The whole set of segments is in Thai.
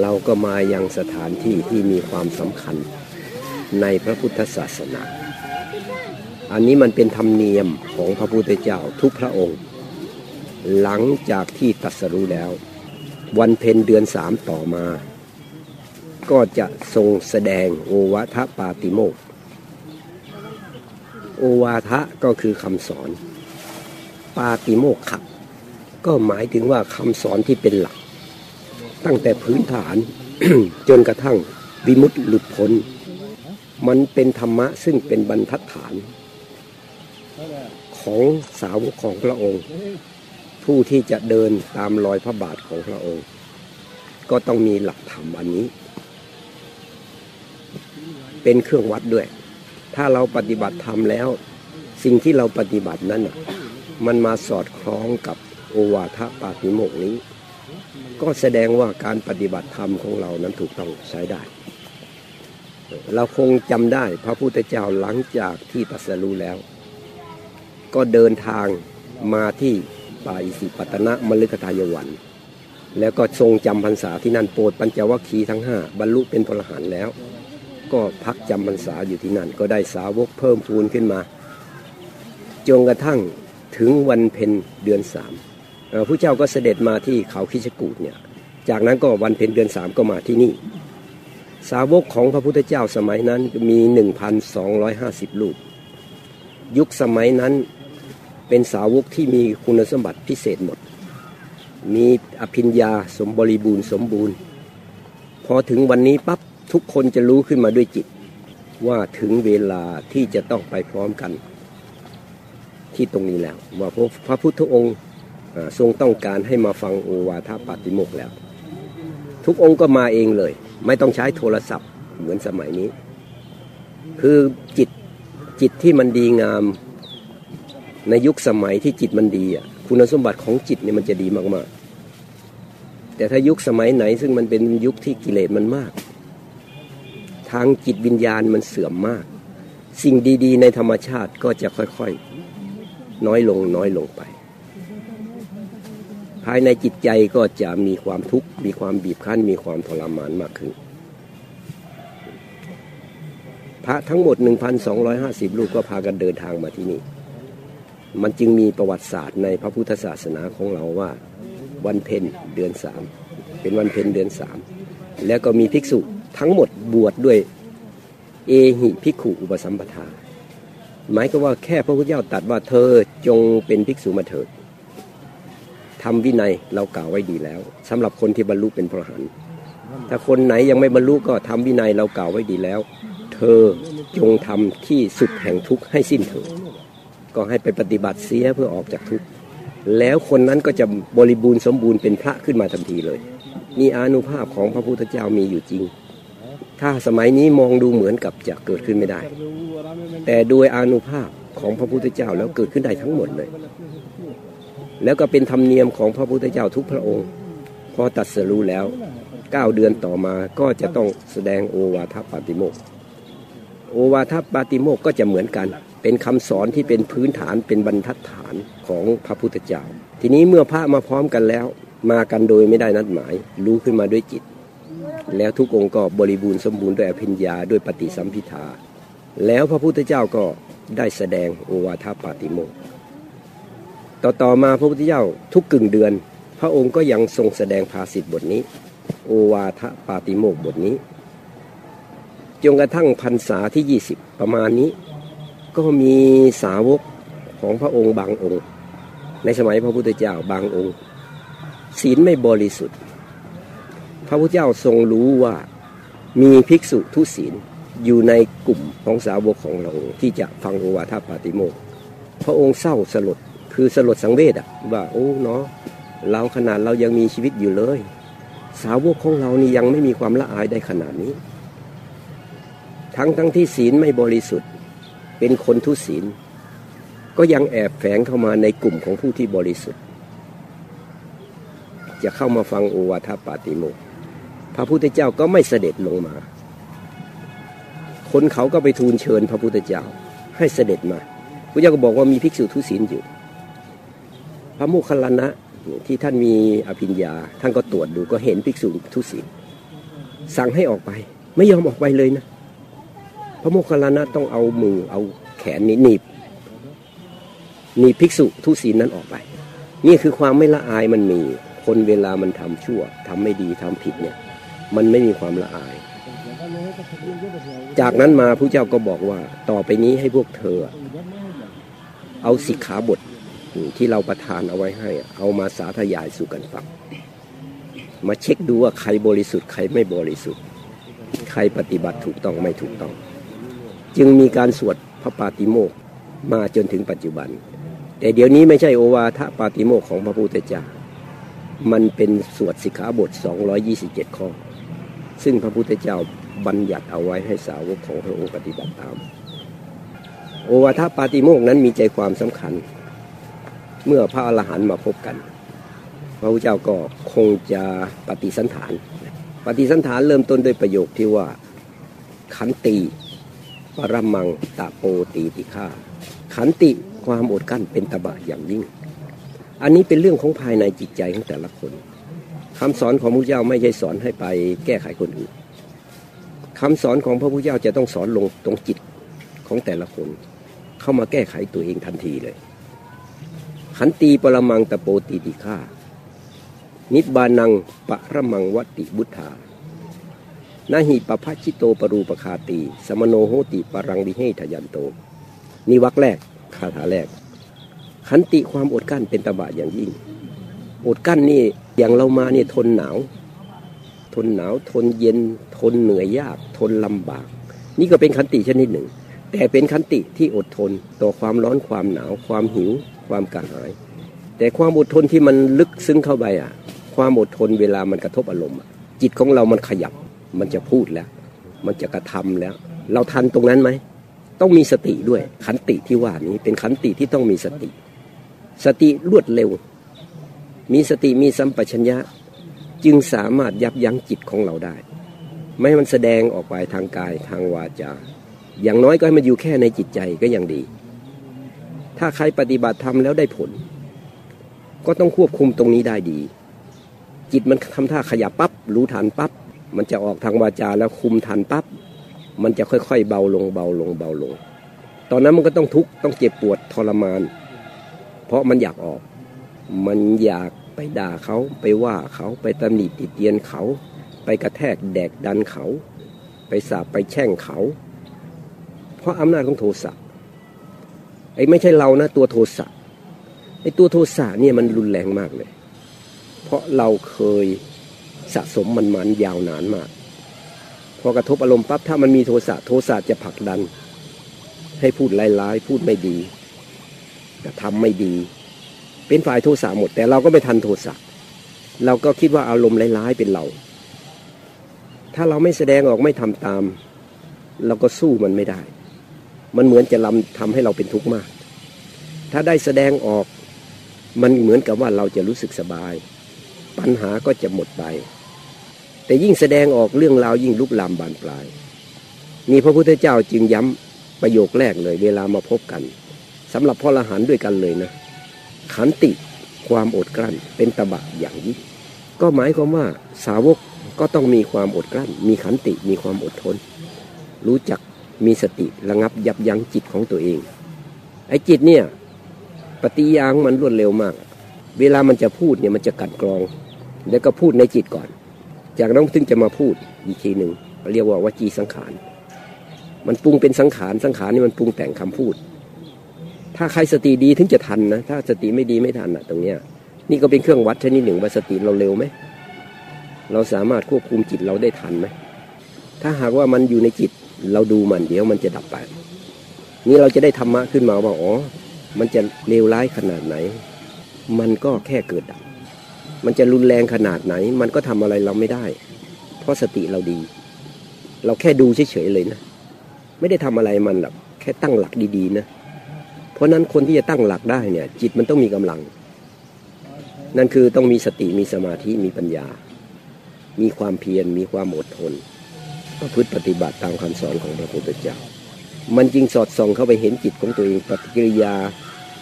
เราก็มายังสถานที่ที่มีความสำคัญในพระพุทธศาสนา อันนี้มันเป็นธรรมเนียมของพระพุทธเจ้าทุกพระองค์ หลังจากที่ตัสรู้แล้ว วันเพ็ญเดือนสามต่อมา ก็จะทรงแสดงโอวาทปาติโมกโอวาทะก็คือคำสอน ปาติโมกขะก็หมายถึงว่าคำสอนที่เป็นหลัก ตั้งแต่พื้นฐาน จนกระทั่งวิมุตติหลุดพ้น มันเป็นธรรมะซึ่งเป็นบรรทัดฐาน ของสาวกของพระองค์ ผู้ที่จะเดินตามรอยพระบาทของพระองค์ ก็ต้องมีหลักธรรมอันนี้ เป็นเครื่องวัดด้วย ถ้าเราปฏิบัติธรรมแล้ว สิ่งที่เราปฏิบัตินั้นน่ะมันมาสอดคล้องกับโอวาทปาติโมกข์นี้ ก็แสดงว่าการปฏิบัติธรรมของเรานั้นถูกต้องใช้ได้ เราคงจำได้พระพุทธเจ้าหลังจากที่ตัสรู้แล้ว ก็เดินทางมาที่ป่าอิสิปตนะมฤคทายวัน แล้วก็ทรงจำพรรษาที่นั่นโปรดปัญจวัคคีย์ทั้งห้าบรรลุเป็นพลหันแล้ว ก็พักจำพรรษาอยู่ที่นั่น ก็ได้สาวกเพิ่มพูนขึ้นมาจนกระทั่งถึงวันเพ็ญเดือนสาม พระเจ้าก็เสด็จมาที่เขาคิชกูดเนี่ยจากนั้นก็วันเพ็ญเดือนสามก็มาที่นี่ สาวกของพระพุทธเจ้าสมัยนั้นมี 1,250 รูป ยุคสมัยนั้นเป็นสาวกที่มีคุณสมบัติพิเศษหมด มีอภิญญาสมบริบูรณ์สมบูรณ์ พอถึงวันนี้ปั๊บทุกคนจะรู้ขึ้นมาด้วยจิต ว่าถึงเวลาที่จะต้องไปพร้อมกัน ที่ตรงนี้แล้วว่าพระพุทธองค์ ทรงต้องการให้มาฟังโอวาทปาติโมกข์แล้ว ทุกองค์ก็มาเองเลย ไม่ต้องใช้โทรศัพท์เหมือนสมัยนี้ คือจิตจิตที่มันดีงามในยุคสมัยที่จิตมันดีอะคุณสมบัติของจิตเนี่ยมันจะดีมากๆ แต่ถ้ายุคสมัยไหนซึ่งมันเป็นยุคที่กิเลสมันมาก ทางจิตวิญญาณมันเสื่อมมาก สิ่งดีๆ ในธรรมชาติก็จะค่อยๆ น้อยลงน้อยลงไป ภายในจิตใจก็จะมีความทุกข์มีความบีบคั้น มีความทรมานมากขึ้น พระทั้งหมด 1,250 ลูกก็พากันเดินทางมาที่นี่ มันจึงมีประวัติศาสตร์ในพระพุทธศาสนาของเราว่า วันเพ็ญเดือนสามเป็นวันเพ็ญเดือนสามแล้วก็มีภิกษุทั้งหมดบวชดด้วยเอหิภิกขุอุปสัมปทา หมายก็ว่าแค่พระพุทธเจ้าตัดว่าเธอจงเป็นภิกษุมาเถิด ทำวินัยเรากล่าวไว้ดีแล้วสำหรับคนที่บรรลุเป็นพระหันถ้าคนไหนยังไม่บรรลุก็ทำวินัยเรากล่าวไว้ดีแล้ว เธอจงทำที่สุดแห่งทุกข์ให้สิ้นเถิดก็ให้ไปปฏิบัติเสียเพื่อออกจากทุกข์แล้วคนนั้นก็จะบริบูรณ์สมบูรณ์เป็นพระขึ้นมาทันทีเลยนี่อนุภาพของพระพุทธเจ้ามีอยู่จริง ถ้าสมัยนี้มองดูเหมือนกับจะเกิดขึ้นไม่ได้ แต่โดยอนุภาพของพระพุทธเจ้าแล้วเกิดขึ้นได้ทั้งหมดเลย แล้วก็เป็นธรรมเนียมของพระพุทธเจ้าทุกพระองค์ พอตัดสรู้แล้วเก้าเดือนต่อมาก็จะต้องแสดงโอวาทปาติโมกโอวาทปาติโมกก็จะเหมือนกัน เป็นคำสอนที่เป็นพื้นฐานเป็นบรรทัดฐานของพระพุทธเจ้า ทีนี้เมื่อพระมาพร้อมกันแล้ว มากันโดยไม่ได้นัดหมาย รู้ขึ้นมาด้วยจิต แล้วทุกองค์ก็บริบูรณ์สมบูรณ์ด้วยอภิญญาด้วยปฏิสัมพิทาแล้วพระพุทธเจ้าก็ได้แสดงโอวาทปาติโมก ต่อต่อมาพระพุทธเจ้าทุกกึ่งเดือน พระองค์ก็ยังทรงแสดงภาษิตบทนี้ โอวาทปาติโมกบทนี้จนกระทั่งพรรษาที่ 20 ประมาณนี้ ก็มีสาวกของพระองค์บางองค์ ในสมัยพระพุทธเจ้าบางองค์ ศีลไม่บริสุทธิ์ พระพุทธเจ้าทรงรู้ว่ามีภิกษุทุศีลอยู่ในกลุ่มของสาวกของเราที่จะฟังโอวาทปาติโมกพระองค์เศร้าสลด คือสลดสังเวชอะว่าโอ้เนาะเราขนาดเรายังมีชีวิตอยู่เลย สาวกของเรานี่ยังไม่มีความละอายได้ขนาดนี้ ทั้งทั้งที่ศีลไม่บริสุทธิ์ เป็นคนทุศีล ก็ยังแอบแฝงเข้ามาในกลุ่มของผู้ที่บริสุทธิ์ จะเข้ามาฟังโอวาทปาติโมกพระพุทธเจ้าก็ไม่เสด็จลงมา คนเขาก็ไปทูลเชิญพระพุทธเจ้าให้เสด็จมาพระเจ้าก็บอกว่ามีภิกษุทุศีลอยู่ พระโมคคัลลานะที่ท่านมีอภิญญา ท่านก็ตรวจดูก็เห็นภิกษุทุศีสั่งให้ออกไป ไม่ยอมออกไปเลยนะ พระโมคคัลลานะต้องเอามือเอาแขนนี้หนีบหนีบภิกษุทุศีนั้นออกไป นี่คือความไม่ละอายมันมี คนเวลามันทำชั่วทำไม่ดีทำผิดเนี่ย มันไม่มีความละอาย จากนั้นมาผู้เจ้าก็บอกว่า ต่อไปนี้ให้พวกเธอ เอาสิกขาบท ที่เราประทานเอาไว้ให้ เอามาสาธยายสู่กันฟังมาเช็คดูว่าใครบริสุทธิ์ใครไม่บริสุทธิ์ ใครปฏิบัติถูกต้องไม่ถูกต้อง จึงมีการสวดพระปาติโมกมาจนถึงปัจจุบัน แต่เดี๋ยวนี้ไม่ใช่โอวาทปาติโมกของพระพุทธเจ้ามันเป็นสวดสิกขาบท 227 ข้อ ซึ่งพระพุทธเจ้าบัญญัติเอาไว้ให้สาวกของพระองค์ปฏิบัติตาม โอวาทปาติโมกนั้นมีใจความสำคัญ เมื่อพระอรหันต์มาพบกัน พระพุทธเจ้าก็คงจะปฏิสันฐาน ปฏิสันฐานเริ่มต้นด้วยประโยคที่ว่าขันติปรมังตะโปตีติฆาขันติความอดกั้นเป็นตบะอย่างยิ่ง อันนี้เป็นเรื่องของภายในจิตใจของแต่ละคนคำสอนของพระพุทธเจ้าไม่ใช่สอนให้ไปแก้ไขคนอื่นคำสอนของพระพุทธเจ้าจะต้องสอนลงตรงจิตของแต่ละคน เข้ามาแก้ไขตัวเองทันทีเลย ขันตีปรมังตะโปตีติฆานิบานังปะระมังวติบุทธานาหิปภาชิโตปรูปคาตี สมโนโหติปรังวิเฮทยันโต นี่วักแรกคาถาแรก ขันติความอดกั้นเป็นตบะอย่างยิ่ง อดกั้นนี่อย่างเรามาเนี่ยทนหนาว ทนหนาวทนเย็น ทนเหนื่อยยาก ทนลำบาก นี่ก็เป็นขันติชนิดหนึ่ง แต่เป็นขันติที่อดทนต่อความร้อนความหนาวความหิว ความกระหาย แต่ความอดทนที่มันลึกซึ้งเข้าไปอะ ความอดทนเวลามันกระทบอารมณ์จิตของเรามันขยับ มันจะพูดแล้ว มันจะกระทำแล้ว เราทันตรงนั้นไหมต้องมีสติด้วยขันติที่ว่านี้เป็นขันติที่ต้องมีสติ สติรวดเร็ว มีสติมีสัมปชัญญะ จึงสามารถยับยั้งจิตของเราได้ ไม่ให้มันแสดงออกไปทางกายทางวาจา อย่างน้อยก็ให้มันอยู่แค่ในจิตใจก็ยังดี ถ้าใครปฏิบัติธรรมแล้วได้ผล ก็ต้องควบคุมตรงนี้ได้ดี จิตมันทำท่าขยับปับ๊บรู้ทันปับ๊บมันจะออกทางวาจาแล้วคุมทันปับ๊บมันจะค่อยๆ เบาลงเบาลงเบาลง ตอนนั้นมันก็ต้องทุกข์ต้องเจ็บปวดทรมาน เพราะมันอยากออก มันอยากไปด่าเขาไปว่าเขาไปตำหนิติเตียนเขา ไปกระแทกแดกดันเขา ไปสาบไปแช่งเขา เพราะอำนาจของโทสะ ไอ้ไม่ใช่เรานะตัวโทสะไอ้ตัวโทสะเนี่ยมันรุนแรงมากเลย เพราะเราเคยสะสมมันมันยาวนานมาก พอกระทบอารมณ์ปั๊บถ้ามันมีโทสะโทสะจะผลักดัน ให้พูดร้ายๆพูดไม่ดีกระทำไม่ดี เป็นฝ่ายโทสะหมด แต่เราก็ไม่ทันโทสะเราก็คิดว่าอารมณ์ร้ายๆเป็นเรา ถ้าเราไม่แสดงออกไม่ทำตาม เราก็สู้มันไม่ได้ มันเหมือนจะลำทำให้เราเป็นทุกข์มาก ถ้าได้แสดงออกมันเหมือนกับว่าเราจะรู้สึกสบาย ปัญหาก็จะหมดไป แต่ยิ่งแสดงออกเรื่องราวยิ่งลุกลามบานปลาย นี่พระพุทธเจ้าจึงย้ำประโยคแรกเลย เวลามาพบกันสำหรับพ่อละหันด้วยกันเลยนะขันติความอดกลั้นเป็นตบะอย่างยิ่งก็หมายความว่าสาวกก็ต้องมีความอดกลั้น มีขันติมีความอดทน รู้จัก มีสติระงับยับยั้งจิตของตัวเอง ไอ้จิตเนี่ยปฏิยางมันรวดเร็วมาก เวลามันจะพูดเนี่ยมันจะกัดกรอง แล้วก็พูดในจิตก่อน จากนั้นถึงจะมาพูดอีกทีหนึ่งเรียกว่าวจีสังขาร มันปรุงเป็นสังขารสังขารนี่มันปรุงแต่งคำพูด ถ้าใครสติดีถึงจะทันนะ ถ้าสติไม่ดีไม่ทันอะตรงเนี้ยนี่ก็เป็นเครื่องวัดชนิดหนึ่งว่าสติเราเร็วไหมเราสามารถควบคุมจิตเราได้ทันไหมถ้าหากว่ามันอยู่ในจิต เราดูมันเดี๋ยวมันจะดับไป นี่เราจะได้ธรรมะขึ้นมาว่าอ๋อมันจะเลวร้ายขนาดไหน มันก็แค่เกิดดับ มันจะรุนแรงขนาดไหน มันก็ทำอะไรเราไม่ได้ เพราะสติเราดี เราแค่ดูเฉยๆเลยนะ ไม่ได้ทำอะไรมันหรอกแค่ตั้งหลักดีๆนะเพราะนั้นคนที่จะตั้งหลักได้เนี่ย จิตมันต้องมีกำลัง นั่นคือต้องมีสติมีสมาธิมีปัญญา มีความเพียรมีความอดทน ประพฤติปฏิบัติตามคำสอนของพระพุทธเจ้า มันจึงสอดส่องเข้าไปเห็นจิตของตัวเองปฏิกิริยา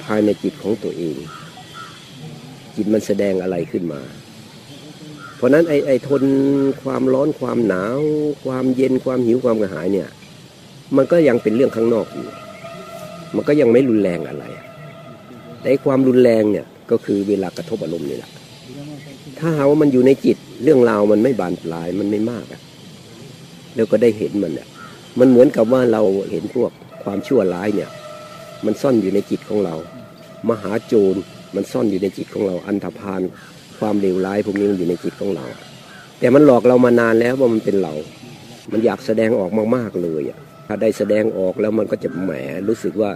ภายในจิตของตัวเอง จิตมันแสดงอะไรขึ้นมา เพราะนั้นไอ้ไอ้ทนความร้อนความหนาว ความเย็นความหิวความกระหายเนี่ย มันก็ยังเป็นเรื่องข้างนอกอยู่ มันก็ยังไม่รุนแรงอะไร แต่ความรุนแรงเนี่ยก็คือเวลากระทบอารมณ์นี่แหละถ้าหาว่ามันอยู่ในจิตเรื่องราวมันไม่บานปลายมันไม่มากอะ แล้วก็ได้เห็นมันเนี่ยมันเหมือนกับว่าเราเห็นพวกความชั่วร้ายเนี่ย มันซ่อนอยู่ในจิตของเรา มหาโจรมันซ่อนอยู่ในจิตของเรา อันธพาลความเลวร้ายพวกนี้มันอยู่ในจิตของเรา แต่มันหลอกเรามานานแล้วว่ามันเป็นเรา มันอยากแสดงออกมากๆเลยอะถ้าได้แสดงออกแล้วมันก็จะแหมรู้สึกว่า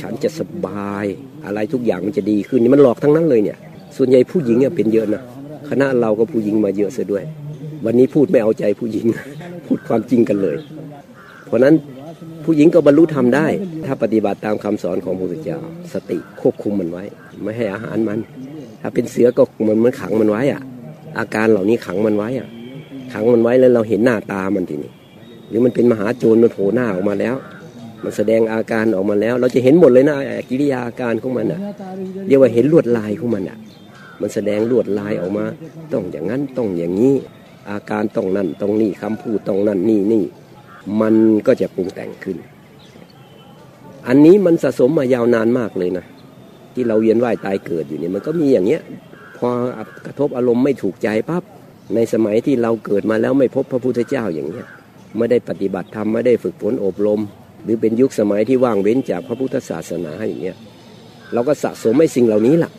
ฉันจะสบายอะไรทุกอย่างมันจะดีขึ้นนี่มันหลอกทั้งนั้นเลยเนี่ย ส่วนใหญ่ผู้หญิงเนี่ยเป็นเยอะนะคณะเราก็ผู้หญิงมาเยอะเสียด้วย วันนี้พูดไม่เอาใจผู้หญิง พูดความจริงกันเลย เพราะนั้นผู้หญิงก็บรรลุธรรมได้ ถ้าปฏิบัติตามคำสอนของพระพุทธเจ้าสติควบคุมมันไว้ ไม่ให้อาหารมัน ถ้าเป็นเสือก็เหมือนมันขังมันไว้อะอาการเหล่านี้ขังมันไว้อะขังมันไว้แล้วเราเห็นหน้าตามันทีนี้หรือมันเป็นมหาโจรมันโผล่หน้าออกมาแล้ว มันแสดงอาการออกมาแล้ว เราจะเห็นหมดเลยนะกิริยาอาการของมันอะเรียกว่าเห็นลวดลายของมันอะ มันแสดงลวดลายออกมา ต้องอย่างนั้นต้องอย่างนี้ อาการต้องนั่นต้องนี่คำพูดต้องนั่นนี่นี่ มันก็จะปรุงแต่งขึ้น อันนี้มันสะสมมายาวนานมากเลยนะ ที่เราเวียนว่ายตายเกิดอยู่เนี่ยมันก็มีอย่างเงี้ย พอกระทบอารมณ์ไม่ถูกใจปั๊บในสมัยที่เราเกิดมาแล้วไม่พบพระพุทธเจ้าอย่างเงี้ยไม่ได้ปฏิบัติธรรมไม่ได้ฝึกฝนอบรม หรือเป็นยุคสมัยที่ว่างเว้นจากพระพุทธศาสนาอย่างเงี้ยเราก็สะสมไม่สิ่งเหล่านี้ล่ะ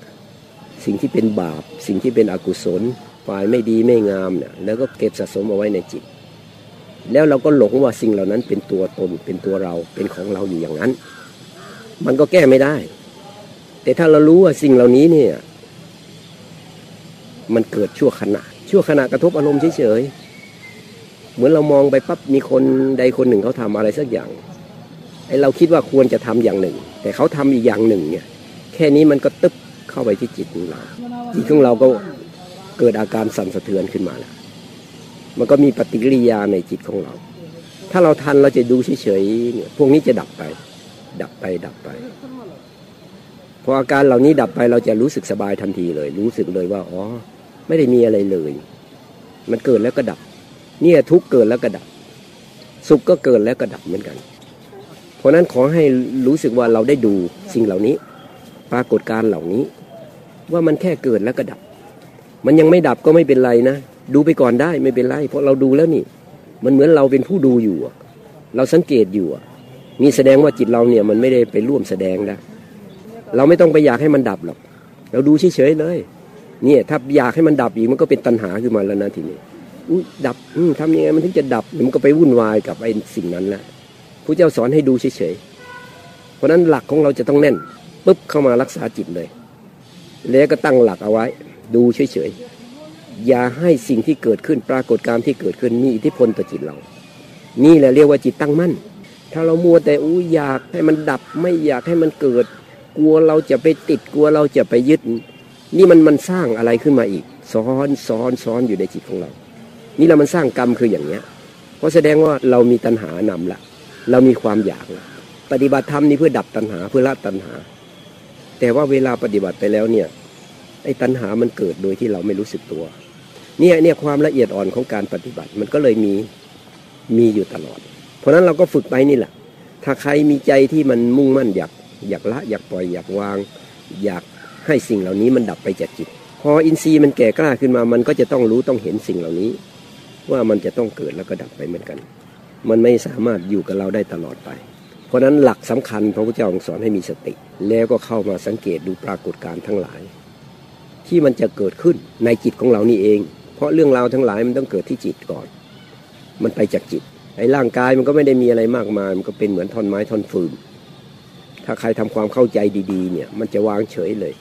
สิ่งที่เป็นบาป สิ่งที่เป็นอกุศล ฝ่ายไม่ดีไม่งามเนี่ยแล้วก็เก็บสะสมเอาไว้ในจิต แล้วเราก็หลงว่าสิ่งเหล่านั้นเป็นตัวตนเป็นตัวเราเป็นของเราอยู่อย่างนั้น มันก็แก้ไม่ได้ แต่ถ้าเรารู้ว่าสิ่งเหล่านี้เนี่ย มันเกิดชั่วขณะ ชั่วขณะกระทบอารมณ์เฉยๆเหมือนเรามองไปปั๊บมีคนใดคนหนึ่งเขาทำอะไรสักอย่างไอเราคิดว่าควรจะทำอย่างหนึ่ง แต่เขาทำอีกอย่างหนึ่งเนี่ย แค่นี้มันก็ตึ๊บเข้าไปที่จิตของเราจิตของเราก็ เกิดอาการสั่นสะเทือนขึ้นมาแล้วมันก็มีปฏิกิริยาในจิตของเรา ถ้าเราทันเราจะดูเฉยๆเนี่ยพวกนี้จะดับไป ดับไปดับไป พออาการเหล่านี้ดับไปเราจะรู้สึกสบายทันทีเลย รู้สึกเลยว่าอ๋อ ไม่ได้มีอะไรเลย มันเกิดแล้วก็ดับ เนี่ยทุกเกิดแล้วก็ดับ สุขก็เกิดแล้วก็ดับเหมือนกัน เพราะนั้นขอให้รู้สึกว่าเราได้ดูสิ่งเหล่านี้ ปรากฏการเหล่านี้ ว่ามันแค่เกิดแล้วก็ดับ มันยังไม่ดับก็ไม่เป็นไรนะ ดูไปก่อนได้ไม่เป็นไร เพราะเราดูแล้วนี่ มันเหมือนเราเป็นผู้ดูอยู่ เราสังเกตอยู่นี่แสดงว่าจิตเราเนี่ยมันไม่ได้ไปร่วมแสดงนะเราไม่ต้องไปอยากให้มันดับหรอกเราดูเฉยๆเลย เนี่ยถ้าอยากให้มันดับอีกมันก็เป็นตัณหาขึ้นมาแล้วนะทีนี้อุ้ยดับทำยังไงมันถึงจะดับมันก็ไปวุ่นวายกับไอ้สิ่งนั้นแหละพระเจ้าสอนให้ดูเฉยๆเพราะนั้นหลักของเราจะต้องแน่นปุ๊บเข้ามารักษาจิตเลย แล้วก็ตั้งหลักเอาไว้ ดูเฉยๆ อย่าให้สิ่งที่เกิดขึ้นปรากฏการที่เกิดขึ้นมีอิทธิพลต่อจิตเรา นี่แหละเรียกว่าจิตตั้งมั่น ถ้าเรามัวแต่อู้อยากให้มันดับไม่อยากให้มันเกิด กลัวเราจะไปติดกลัวเราจะไปยึด นี่มันมันสร้างอะไรขึ้นมาอีก ซ้อนซ้อนซ้อนอยู่ในจิตของเรา นี่เรามันสร้างกรรมคืออย่างเนี้ย เพราะแสดงว่าเรามีตัณหานำละเรามีความอยากละปฏิบัติธรรมนี่เพื่อดับตัณหาเพื่อละตัณหา แต่ว่าเวลาปฏิบัติไปแล้วเนี่ย ไอ้ตัณหามันเกิดโดยที่เราไม่รู้สึกตัว เนี่ยเนี่ยความละเอียดอ่อนของการปฏิบัติมันก็เลยมีมีอยู่ตลอด เพราะนั้นเราก็ฝึกไปนี่แหละ ถ้าใครมีใจที่มันมุ่งมั่นอยากอยากละอยากปล่อยอยากวาง อยากให้สิ่งเหล่านี้มันดับไปจากจิต พออินทรีย์มันแก่กล้าขึ้นมา มันก็จะต้องรู้ต้องเห็นสิ่งเหล่านี้ ว่ามันจะต้องเกิดแล้วก็ดับไปเหมือนกัน มันไม่สามารถอยู่กับเราได้ตลอดไป เพราะนั้นหลักสำคัญพระพุทธเจ้าสอนให้มีสติ แล้วก็เข้ามาสังเกตดูปรากฏการณ์ทั้งหลาย ที่มันจะเกิดขึ้นในจิตของเรานี่เอง เพราะเรื่องราวทั้งหลายมันต้องเกิดที่จิตก่อน มันไปจากจิตไอ้ร่างกายมันก็ไม่ได้มีอะไรมากมาย มันก็เป็นเหมือนท่อนไม้ท่อนฟืน ถ้าใครทำความเข้าใจดีๆ เนี่ย มันจะวางเฉยเลย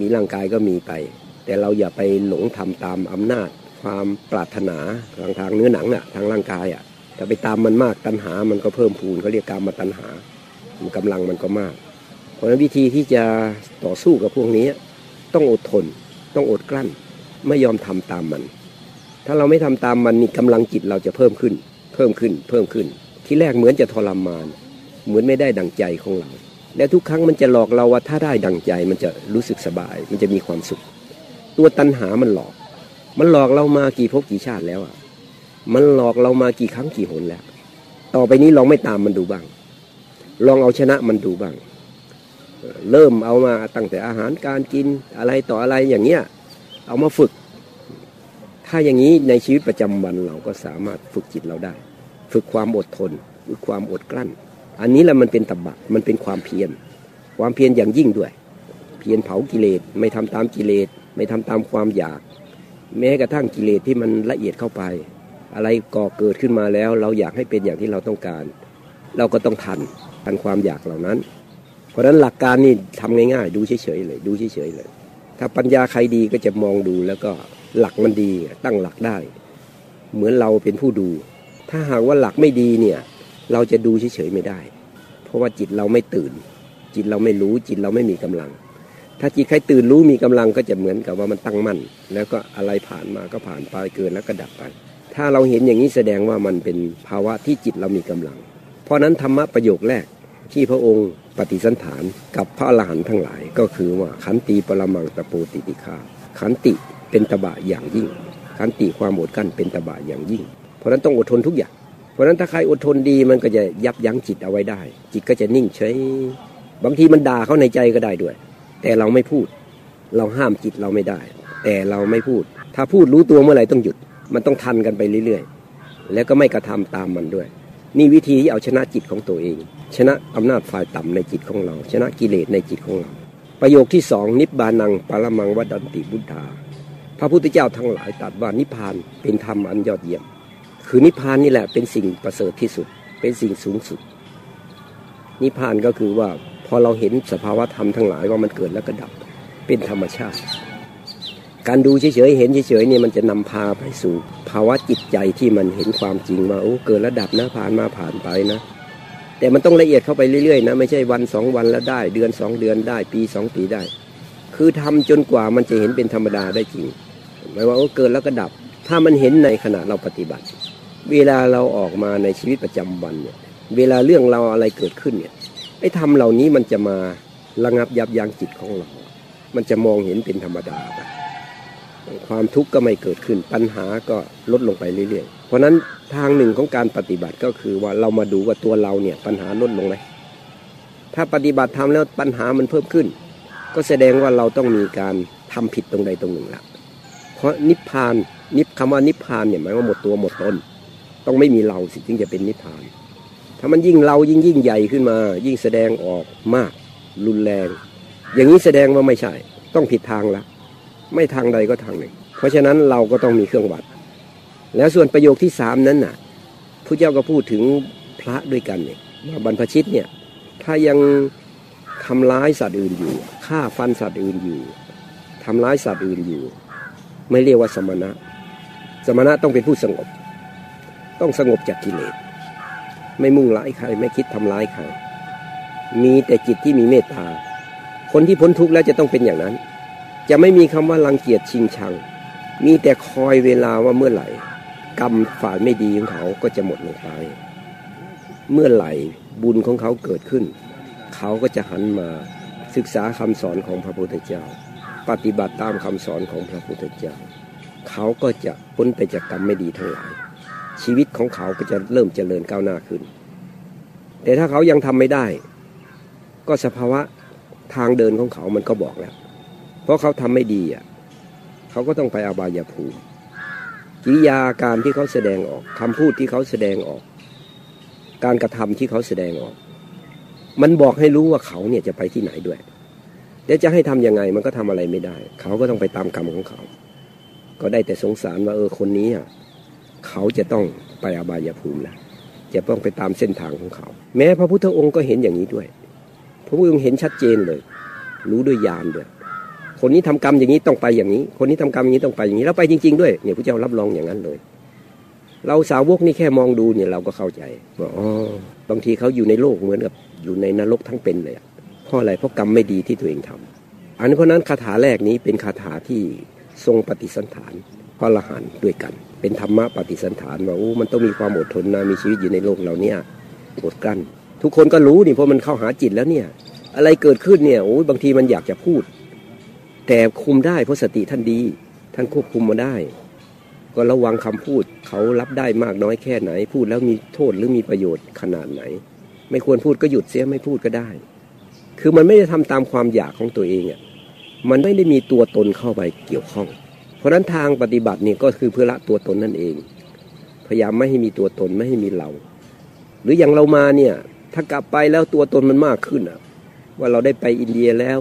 มีร่างกายก็มีไป แต่เราอย่าไปหลงทำตามอำนาจ ความปรารถนาทางทางเนื้อหนังน่ะทางร่างกายอะถ้าไปตามมันมากตัณหา มันก็เพิ่มพูนเขาเรียกการมาตัณหา มันกำลังมันก็มาก เพราะฉะนั้นวิธีที่จะต่อสู้กับพวกนี้ต้องอดทน ต้องอดกลั้น ไม่ยอมทำตามมัน ถ้าเราไม่ทำตามมันนี่กำลังจิตเราจะเพิ่มขึ้น เพิ่มขึ้น เพิ่มขึ้น ที่แรกเหมือนจะทรมาน เหมือนไม่ได้ดังใจของเรา แล้วทุกครั้งมันจะหลอกเราว่าถ้าได้ดังใจมันจะรู้สึกสบาย มันจะมีความสุข ตัวตัณหามันหลอก มันหลอกเรามากี่ภพกี่ชาติแล้วอะ มันหลอกเรามากี่ครั้งกี่หนแล้ว ต่อไปนี้ลองไม่ตามมันดูบ้าง ลองเอาชนะมันดูบ้าง เริ่มเอามาตั้งแต่อาหารการกินอะไรต่ออะไรอย่างเงี้ยเอามาฝึก ถ้าอย่างนี้ในชีวิตประจำวันเราก็สามารถฝึกจิตเราได้ ฝึกความอดทนฝึกความอดกลั้น อันนี้แหละมันเป็นตบะมันเป็นความเพียรความเพียรอย่างยิ่งด้วย เพียรเผากิเลสไม่ทำตามกิเลสไม่ทำตามความอยาก แม้กระทั่งกิเลสที่มันละเอียดเข้าไป อะไรก่อเกิดขึ้นมาแล้ว เราอยากให้เป็นอย่างที่เราต้องการ เราก็ต้องทันทันความอยากเหล่านั้น เพราะฉะนั้นหลักการนี่ทำง่ายๆ ดูเฉยๆเลย ดูเฉยๆเลย ถ้าปัญญาใครดีก็จะมองดูแล้วก็หลักมันดีตั้งหลักได้ เหมือนเราเป็นผู้ดู ถ้าหากว่าหลักไม่ดีเนี่ย เราจะดูเฉยๆไม่ได้ เพราะว่าจิตเราไม่ตื่น จิตเราไม่รู้จิตเราไม่มีกำลัง ถ้าจิตใครตื่นรู้มีกำลังก็จะเหมือนกับว่ามันตั้งมั่น แล้วก็อะไรผ่านมาก็ผ่านไปเกินแล้วก็ดับไปถ้าเราเห็นอย่างนี้แสดงว่ามันเป็นภาวะที่จิตเรามีกำลัง เพราะนั้นธรรมะประโยคแรก ที่พระองค์ปฏิสันฐานกับพระอรหันต์ทั้งหลาย ก็คือว่าขันติปรมังตะโปติติฆาขันติเป็นตบะอย่างยิ่ง ขันติความอดกั้นเป็นตบะอย่างยิ่ง เพราะนั้นต้องอดทนทุกอย่าง เพราะนั้นถ้าใครอดทนดีมันก็จะยับยั้งจิตเอาไว้ได้ จิตก็จะนิ่งเฉยบางทีมันด่าเขาในใจก็ได้ด้วย แต่เราไม่พูด เราห้ามจิตเราไม่ได้ แต่เราไม่พูด ถ้าพูดรู้ตัวเมื่อไหร่ต้องหยุด มันต้องทันกันไปเรื่อยๆ แล้วก็ไม่กระทำตามมันด้วย นี่วิธีที่เอาชนะจิตของตัวเอง ชนะอำนาจฝ่ายต่ำในจิตของเรา ชนะกิเลสในจิตของเรา ประโยคที่สองนิบานังปรมังวดันติบุตธาพระพุทธเจ้าทั้งหลายตรัสว่านิพพานเป็นธรรมอันยอดเยี่ยม คือนิพพานนี่แหละเป็นสิ่งประเสริฐที่สุด เป็นสิ่งสูงสุด นิพพานก็คือว่าพอเราเห็นสภาวะธรรมทั้งหลายว่ามันเกิดแล้วก็ดับเป็นธรรมชาติ การดูเฉยๆเห็นเฉยๆเนี่ยมันจะนำพาไปสู่ ภาวะจิตใจที่มันเห็นความจริงว่าโอ้เกิดแล้วดับนะผ่านมาผ่านไปนะ แต่มันต้องละเอียดเข้าไปเรื่อยๆนะไม่ใช่วันสองวันแล้วได้ เดือนสองเดือนได้ ปีสองปีได้ คือทำจนกว่ามันจะเห็นเป็นธรรมดาได้จริงหมายว่าโอ้เกิดแล้วก็ดับ ถ้ามันเห็นในขณะเราปฏิบัติ เวลาเราออกมาในชีวิตประจำวันเนี่ยเวลาเรื่องเราอะไรเกิดขึ้นเนี่ยไอ้ธรรมเหล่านี้มันจะมาระงับยับยั้งจิตของเรา มันจะมองเห็นเป็นธรรมดาไป ความทุกข์ก็ไม่เกิดขึ้น ปัญหาก็ลดลงไปเรื่อยๆ เพราะนั้นทางหนึ่งของการปฏิบัติก็คือว่าเรามาดูว่าตัวเราเนี่ยปัญหาลดลงไหมถ้าปฏิบัติทำแล้วปัญหามันเพิ่มขึ้น ก็แสดงว่าเราต้องมีการทำผิดตรงใดตรงหนึ่งละเพราะนิพพานนิพคำว่านิพพานเนี่ยหมายว่าหมดตัวหมดตน ต้องไม่มีเราสิจึงจะเป็นนิพพาน ถ้ามันยิ่งเรายิ่งยิ่งใหญ่ขึ้นมา ยิ่งแสดงออกมาก รุนแรง อย่างนี้แสดงว่าไม่ใช่ ต้องผิดทางละ ไม่ทางใดก็ทางหนึ่ง เพราะฉะนั้นเราก็ต้องมีเครื่องวัด แล้วส่วนประโยคที่สามนั้นน่ะพระเจ้าก็พูดถึงพระด้วยกันเนี่ยว่าบรรพชิตเนี่ยถ้ายังทำร้ายสัตว์อื่นอยู่ฆ่าฟันสัตว์อื่นอยู่ทำร้ายสัตว์อื่นอยู่ ไม่เรียกว่าสมณะ สมณะต้องเป็นผู้สงบ ต้องสงบจากกิเลสไม่มุ่งร้ายใคร ไม่คิดทำร้ายใครมีแต่จิตที่มีเมตตาคนที่พ้นทุกข์แล้วจะต้องเป็นอย่างนั้น จะไม่มีคำว่ารังเกียจชิงชัง มีแต่คอยเวลาว่าเมื่อไหร่ กรรมฝ่ายไม่ดีของเขาก็จะหมดลงไป เมื่อไหร่บุญของเขาเกิดขึ้น เขาก็จะหันมาศึกษาคำสอนของพระพุทธเจ้า ปฏิบัติตามคำสอนของพระพุทธเจ้า เขาก็จะพ้นไปจากกรรมไม่ดีทั้งหลาย ชีวิตของเขาก็จะเริ่มเจริญก้าวหน้าขึ้น แต่ถ้าเขายังทำไม่ได้ ก็สภาวะทางเดินของเขามันก็บอกแล้ว เพราะเขาทำไม่ดีอะเขาก็ต้องไปอบายภูมิกิยาการที่เขาแสดงออกคำพูดที่เขาแสดงออก การกระทำที่เขาแสดงออก มันบอกให้รู้ว่าเขาเนี่ยจะไปที่ไหนด้วยแล้วจะให้ทํำยังไงมันก็ทำอะไรไม่ได้ เขาก็ต้องไปตามกรรมของเขา ก็ได้แต่สงสารว่าเออคนนี้อะเขาจะต้องไปอบายภูมินะจะต้องไปตามเส้นทางของเขา แม้พระพุทธองค์ก็เห็นอย่างนี้ด้วย พระพุทธองค์เห็นชัดเจนเลย รู้ด้วยญาณด้วย คนนี้ทำกรรมอย่างนี้ต้องไปอย่างนี้ คนนี้ทำกรรมอย่างนี้ต้องไปอย่างนี้แล้วไปจริง ๆ ด้วยเนี่ยพระเจ้ารับรองอย่างนั้นเลย เราสาวกนี่แค่มองดูเนี่ยเราก็เข้าใจว่าอ๋อบางทีเขาอยู่ในโลกเหมือนกับอยู่ในนรกทั้งเป็นเลยเพราะอะไรเพราะกรรมไม่ดีที่ตัวเองทำอันเพราะนั้นคาถาแรกนี้เป็นคาถาที่ทรงปฏิสันฐานพระอรหันด้วยกัน เป็นธรรมะปฏิสันฐานว่าโอ้มันต้องมีความอดทนนะมีชีวิตอยู่ในโลกเราเนี่ยอดกลั้นทุกคนก็รู้นี่เพราะมันเข้าหาจิตแล้วเนี่ย อะไรเกิดขึ้นเนี่ยโอ้ยบางทีมันอยากจะพูด แต่คุมได้เพราะสติท่านดี ท่านควบคุมมาได้ ก็ระวังคำพูดเขารับได้มากน้อยแค่ไหน พูดแล้วมีโทษหรือมีประโยชน์ขนาดไหน ไม่ควรพูดก็หยุดเสียไม่พูดก็ได้ คือมันไม่ได้ทำตามความอยากของตัวเองอะมันไม่ได้มีตัวตนเข้าไปเกี่ยวข้อง เพราะฉะนั้นทางปฏิบัติเนี่ยก็คือเพื่อละตัวตนนั่นเอง พยายามไม่ให้มีตัวตนไม่ให้มีเรา หรืออย่างเรามาเนี่ยถ้ากลับไปแล้วตัวตนมันมากขึ้นอะ ว่าเราได้ไปอินเดียแล้ว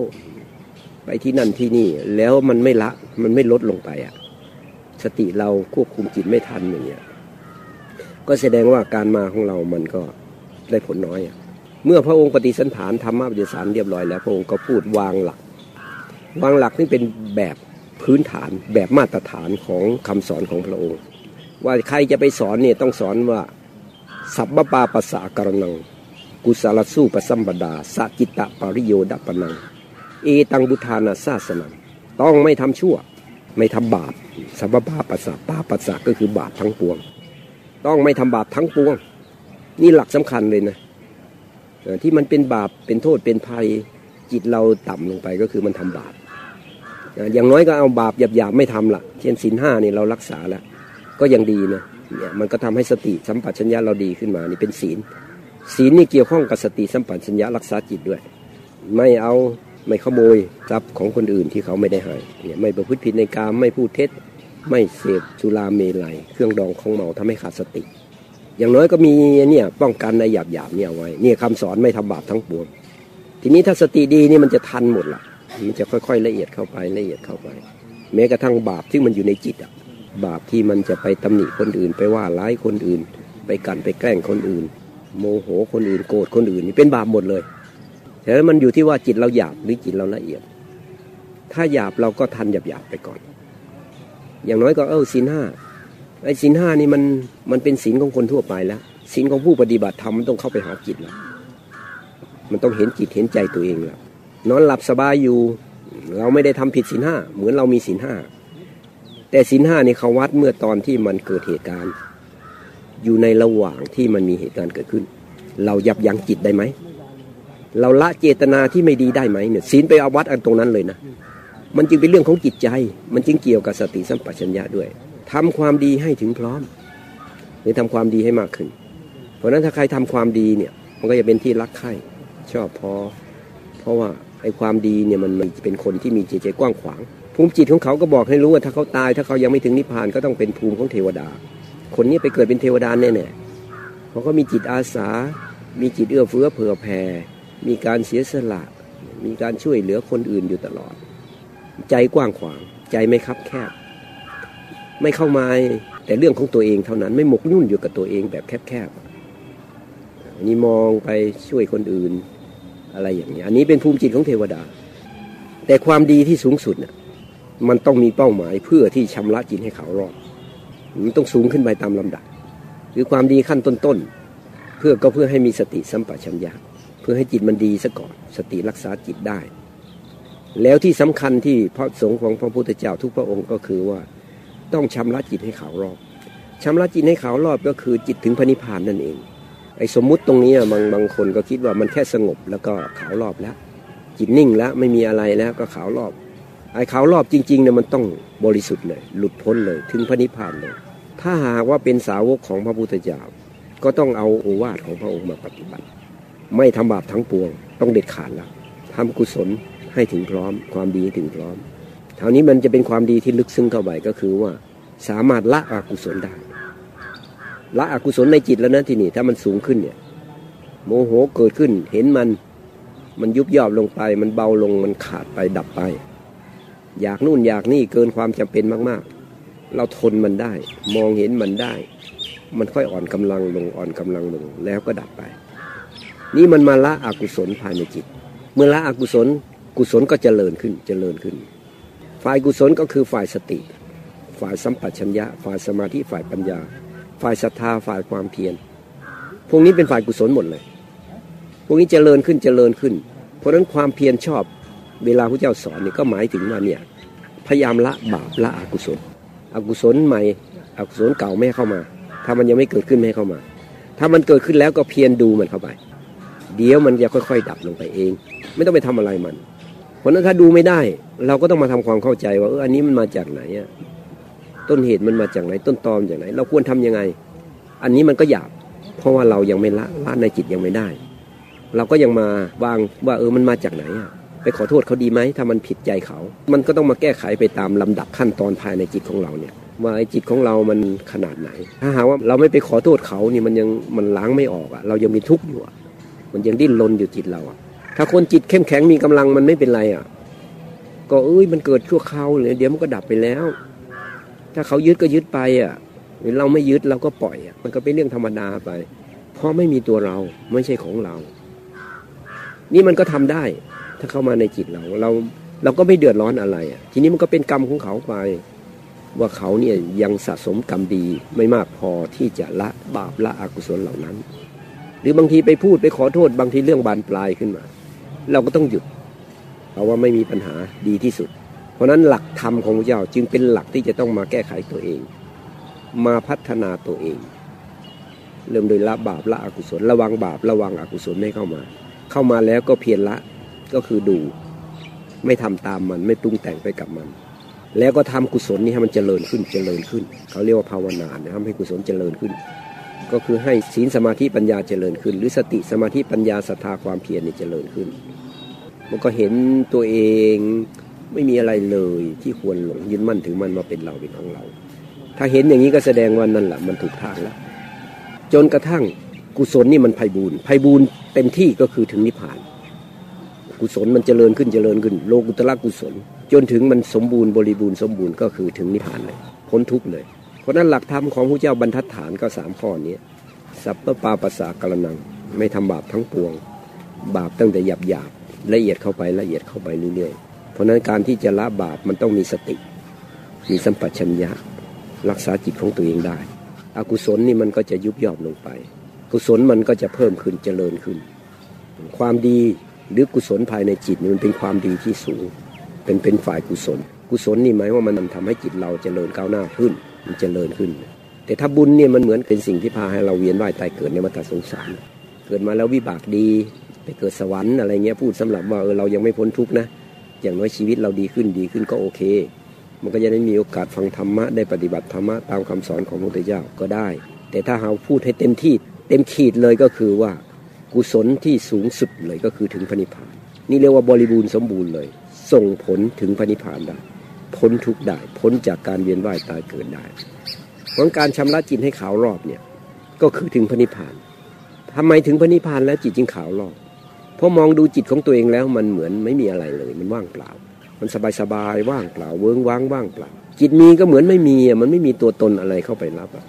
ไปที่นั่นที่นี่แล้วมันไม่ละมันไม่ลดลงไปอะสติเราควบคุมจิตไม่ทันอย่างเงี้ยก็แสดงว่าการมาของเรามันก็ได้ผลน้อยอะเมื่อพระองค์ปฏิสันฐานธรรมะปฏิสารเรียบร้อยแล้วพระองค์ก็พูดวางหลัก วางหลักนี่เป็นแบบพื้นฐานแบบมาตรฐานของคำสอนของพระองค์ ว่าใครจะไปสอนเนี่ยต้องสอนว่าสัพพปาปัสสะกรนัง กุศลสู้ปสัมปดาสกิตะปริโยดปนัง เอตังบุทานาซาสนังต้องไม่ทำชั่ว ไม่ทำบาปสัพพปาปัสสะปาปัสสะก็คือบาปทั้งปวง ต้องไม่ทำบาปทั้งปวง นี่หลักสำคัญเลยนะที่มันเป็นบาปเป็นโทษเป็นภัยจิตเราต่ำลงไปก็คือมันทำบาปอย่างน้อยก็เอาบาปหยาบๆไม่ทำละเช่นศีลห้านี่เรารักษาแล้วก็ยังดีนะเนี่ยมันก็ทำให้สติสัมปชัญญะเราดีขึ้นมานี่เป็นศีล ศีลนี่เกี่ยวข้องกับสติสัมปชัญญะรักษาจิตด้วย ไม่เอา ไม่ขโมยทรัพย์ของคนอื่นที่เขาไม่ได้ให้เนี่ยไม่ประพฤติผิดในกามไม่พูดเท็จ ไม่เสพจุราเมลัย เครื่องดองของเมาทำให้ขาดสติ อย่างน้อยก็มีเนี่ยป้องกันในหยาบหยาบเนี่ยไว้เนี่ยคำสอนไม่ทำบาปทั้งปวงทีนี้ถ้าสติดีนี่มันจะทันหมดละมันจะค่อยๆละเอียดเข้าไปละเอียดเข้าไป แม้กระทั่งบาปที่มันอยู่ในจิตอะบาปที่มันจะไปตำหนิคนอื่น ไปว่าร้ายคนอื่น ไปกันไปแกล้งคนอื่น โมโหคนอื่นโกรธคนอื่นนี่เป็นบาปหมดเลย แต่มันอยู่ที่ว่าจิตเราหยาบหรือจิตเราละเอียด ถ้าหยาบเราก็ทันหยาบหยาบไปก่อน อย่างน้อยก็เออศีลห้าไอ้ศีลห้านี่มันมันเป็นศีลของคนทั่วไปแล้วศีลของผู้ปฏิบัติธรรมมันต้องเข้าไปหาจิตแล้วมันต้องเห็นจิตเห็นใจตัวเองแล้วนอนหลับสบายอยู่ เราไม่ได้ทำผิดศีลห้าเหมือนเรามีศีลห้าแต่ศีลห้านี่เขาวัดเมื่อตอนที่มันเกิดเหตุการณ์ อยู่ในระหว่างที่มันมีเหตุการณ์เกิดขึ้น เรายับยั้งจิตได้ไหม เราละเจตนาที่ไม่ดีได้ไหมเนี่ยศีลไปเอาวัดอันตรงนั้นเลยนะ มันจึงเป็นเรื่องของจิตใจ มันจึงเกี่ยวกับสติสัมปชัญญะด้วยทำความดีให้ถึงพร้อม หรือทำความดีให้มากขึ้น เพราะนั้นถ้าใครทำความดีเนี่ยมันก็จะเป็นที่รักใคร่ชอบพอ เพราะว่าไอ้ความดีเนี่ยมันมันเป็นคนที่มีจิตใจกว้างขวาง ภูมิจิตของเขาก็บอกให้รู้ว่าถ้าเขาตาย ถ้าเขายังไม่ถึงนิพพานก็ต้องเป็นภูมิของเทวดา คนนี้ไปเกิดเป็นเทวดาแน่ๆเพราะเขามีจิตอาสา มีจิตเอื้อเฟื้อเผื่อแผ่ มีการเสียสละ มีการช่วยเหลือคนอื่นอยู่ตลอด ใจกว้างขวาง ใจไม่คับแคบ ไม่เข้ามาแต่เรื่องของตัวเองเท่านั้นไม่หมกนุ่นอยู่กับตัวเองแบบแคบๆนี่มองไปช่วยคนอื่นอะไรอย่างนี้อันนี้เป็นภูมิจิตของเทวดา แต่ความดีที่สูงสุดเนี่ยมันต้องมีเป้าหมายเพื่อที่ชำระจิตให้เขารอดมันต้องสูงขึ้นไปตามลำดับ หรือความดีขั้นต้นๆเพื่อก็เพื่อให้มีสติสัมปชัญญะ เพื่อให้จิตมันดีซะก่อน สติรักษาจิตได้ แล้วที่สำคัญที่พระสงฆ์ของพระพุทธเจ้าทุกพระองค์ก็คือว่าต้องชำระจิตให้ขาวรอบชำระจิตให้ขาวรอบก็คือจิตถึงพระนิพพานนั่นเองไอ้สมมุติตรงนี้บางบางคนก็คิดว่ามันแค่สงบแล้วก็ขาวรอบแล้ว จิตนิ่งแล้วไม่มีอะไรแล้วก็ขาวรอบไอ้ขาวรอบจริงๆเนี่ยมันต้องบริสุทธิ์เลย หลุดพ้นเลยถึงพระนิพพานเลย ถ้าหากว่าเป็นสาวกของพระพุทธเจ้าก็ต้องเอาโอวาทของพระองค์มาปฏิบัติ ไม่ทำบาปทั้งปวง ต้องเด็ดขาดแล้วทำกุศลให้ถึงพร้อม ความดีให้ถึงพร้อมเท่านี้มันจะเป็นความดีที่ลึกซึ้งเข้าไปก็คือว่าสามารถละอกุศลได้ ละอกุศลในจิตแล้วนะที่นี่ถ้ามันสูงขึ้นเนี่ย โมโหเกิดขึ้น เห็นมัน มันยุบยอลงไป มันเบาลงมันขาดไปดับไป อยากนู่นอยากนี่เกินความจำเป็นมากๆ เราทนมันได้ มองเห็นมันได้ มันค่อยอ่อนกำลังลงอ่อนกำลังลงแล้วก็ดับไป นี่มันมาละอกุศลภายในจิต เมื่อละอกุศล กุศลก็เจริญขึ้นเจริญขึ้น ฝ่ายกุศลก็คือฝ่ายสติ ฝ่ายสัมปชัญญะ ฝ่ายสมาธิฝ่ายปัญญา ฝ่ายศรัทธาฝ่ายความเพียรพวกนี้เป็นฝ่ายกุศลหมดเลย พวกนี้เจริญขึ้นเจริญขึ้น เพราะฉะนั้นความเพียรชอบเวลาพระเจ้าสอนนี่ก็หมายถึงว่าเนี่ยพยายามละบาปละอกุศล อกุศลใหม่อกุศลเก่าไม่เข้ามา ถ้ามันยังไม่เกิดขึ้นไม่เข้ามา ถ้ามันเกิดขึ้นแล้วก็เพียรดูมันเข้าไป เดี๋ยวมันจะค่อย ๆ ดับลงไปเอง ไม่ต้องไปทำอะไรมัน เพราะนั้นถ้าดูไม่ได้ เราก็ต้องมาทำความเข้าใจว่าเอออันนี้มันมาจากไหนอะต้นเหตุมันมาจากไหน ต้นตอมจากไหน เราควรทํำยังไง อันนี้มันก็หยาบเพราะว่าเรายังไม่ละละในจิตยังไม่ได้ เราก็ยังมาวางว่าเออมันมาจากไหนอะไปขอโทษเขาดีไหมถ้ามันผิดใจเขา มันก็ต้องมาแก้ไขไปตามลำดับขั้นตอนภายในจิตของเราเนี่ยว่าไอ้จิตของเรามันขนาดไหน ถ้าหากว่าเราไม่ไปขอโทษเขานี่มันยังมันล้างไม่ออกอะ เรายังมีทุกข์อยู่อะ มันยังดิ้นรนอยู่จิตเราอะ ถ้าคนจิตเข้มแข็งมีกำลังมันไม่เป็นไรอะ ก็เอ้ยมันเกิดชั่วคราวเลยเดี๋ยวมันก็ดับไปแล้ว ถ้าเขายึดก็ยึดไปอะหรือเราไม่ยึดเราก็ปล่อยอะมันก็เป็นเรื่องธรรมดาไป เพราะไม่มีตัวเราไม่ใช่ของเรา นี่มันก็ทำได้ ถ้าเข้ามาในจิตเราเราเราก็ไม่เดือดร้อนอะไรอะ ทีนี้มันก็เป็นกรรมของเขาไป ว่าเขาเนี่ยยังสะสมกรรมดีไม่มากพอที่จะละบาปละอกุศลเหล่านั้น หรือบางทีไปพูดไปขอโทษบางทีเรื่องบานปลายขึ้นมา เราก็ต้องหยุดเพราะว่าไม่มีปัญหาดีที่สุด เพราะนั้นหลักธรรมของพระเจ้าจึงเป็นหลักที่จะต้องมาแก้ไขตัวเอง มาพัฒนาตัวเอง เริ่มโดยละบาปละอกุศลระวังบาประวังอกุศลไม่เข้ามา เข้ามาแล้วก็เพียรละก็คือดู ไม่ทำตามมันไม่ปรุงแต่งไปกับมัน แล้วก็ทำกุศลนี้ให้มันเจริญขึ้นเจริญขึ้น เขาเรียกว่าภาวนาทำให้กุศลเจริญขึ้น ก็คือให้ศีลสมาธิปัญญาเจริญขึ้น หรือสติสมาธิปัญญาศรัทธาความเพียรนี่เจริญขึ้น มันก็เห็นตัวเองไม่มีอะไรเลยที่ควรหลงยึดมั่นถึงมันมาเป็นเราเป็นของเรา ถ้าเห็นอย่างนี้ก็แสดงว่านั่นแหละมันถูกทางแล้ว จนกระทั่งกุศลนี่มันไพ่บูรไพ่บูรเต็มที่ก็คือถึงนิพพาน กุศลมันเจริญขึ้นเจริญขึ้น โลกุตละกุศล จนถึงมันสมบูรณ์บริบูรณ์สมบูรณ์ก็คือถึงนิพพานเลยพ้นทุกข์เลย เพราะนั้นหลักธรรมของพระเจ้าบรรทัดฐานก็สามข้อนี้สัพพปาปัสสะกรนัง ไม่ทำบาปทั้งปวง บาปตั้งแต่หยาบหยาบละเอียดเข้าไปละเอียดเข้าไปเรื่อยๆเพราะนั้นการที่จะละบาปมันต้องมีสติ มีสัมปชัญญะ รักษาจิตของตัวเองได้ อกุศลนี่มันก็จะยุบย่อมลงไป กุศลมันก็จะเพิ่มขึ้นเจริญขึ้น ความดีหรือกุศลภายในจิตมันเป็นความดีที่สูง เป็นเป็นฝ่ายกุศล กุศลนี่หมายว่ามันทำให้จิตเราเจริญก้าวหน้าขึ้น มันเจริญขึ้น แต่ถ้าบุญเนี่ยมันเหมือนเป็นสิ่งที่พาให้เราเวียนว่ายตายเกิดในวัฏสงสาร เกิดมาแล้ววิบากดี ไปเกิดสวรรค์อะไรเงี้ยพูดสำหรับว่าเออเรายังไม่พ้นทุกข์นะ อย่างน้อยชีวิตเราดีขึ้นดีขึ้นก็โอเค มันก็จะได้มีโอกาสฟังธรรมะได้ปฏิบัติธรรมะตามคำสอนของพระพุทธเจ้าก็ได้ แต่ถ้าเราพูดให้เต็มที่เต็มขีดเลยก็คือว่ากุศลที่สูงสุดเลยก็คือถึงพระนิพพาน นี่เรียกว่าบริบูรณ์สมบูรณ์เลย ส่งผลถึงพระนิพพานได้ พ้นทุกข์ได้ พ้นจากการเวียนว่ายตายเกิดได้เพราะการชำระจิตให้ขาวรอบเนี่ยก็คือถึงพระนิพพานทำไมถึงพระนิพพานแล้วจิตจึงขาวรอบเพราะมองดูจิตของตัวเองแล้วมันเหมือนไม่มีอะไรเลย มันว่างเปล่า มันสบายสบายว่างเปล่า เวิ้งว้างว่างเปล่า จิตมีก็เหมือนไม่มีอะมันไม่มีตัวตนอะไรเข้าไปรับอะ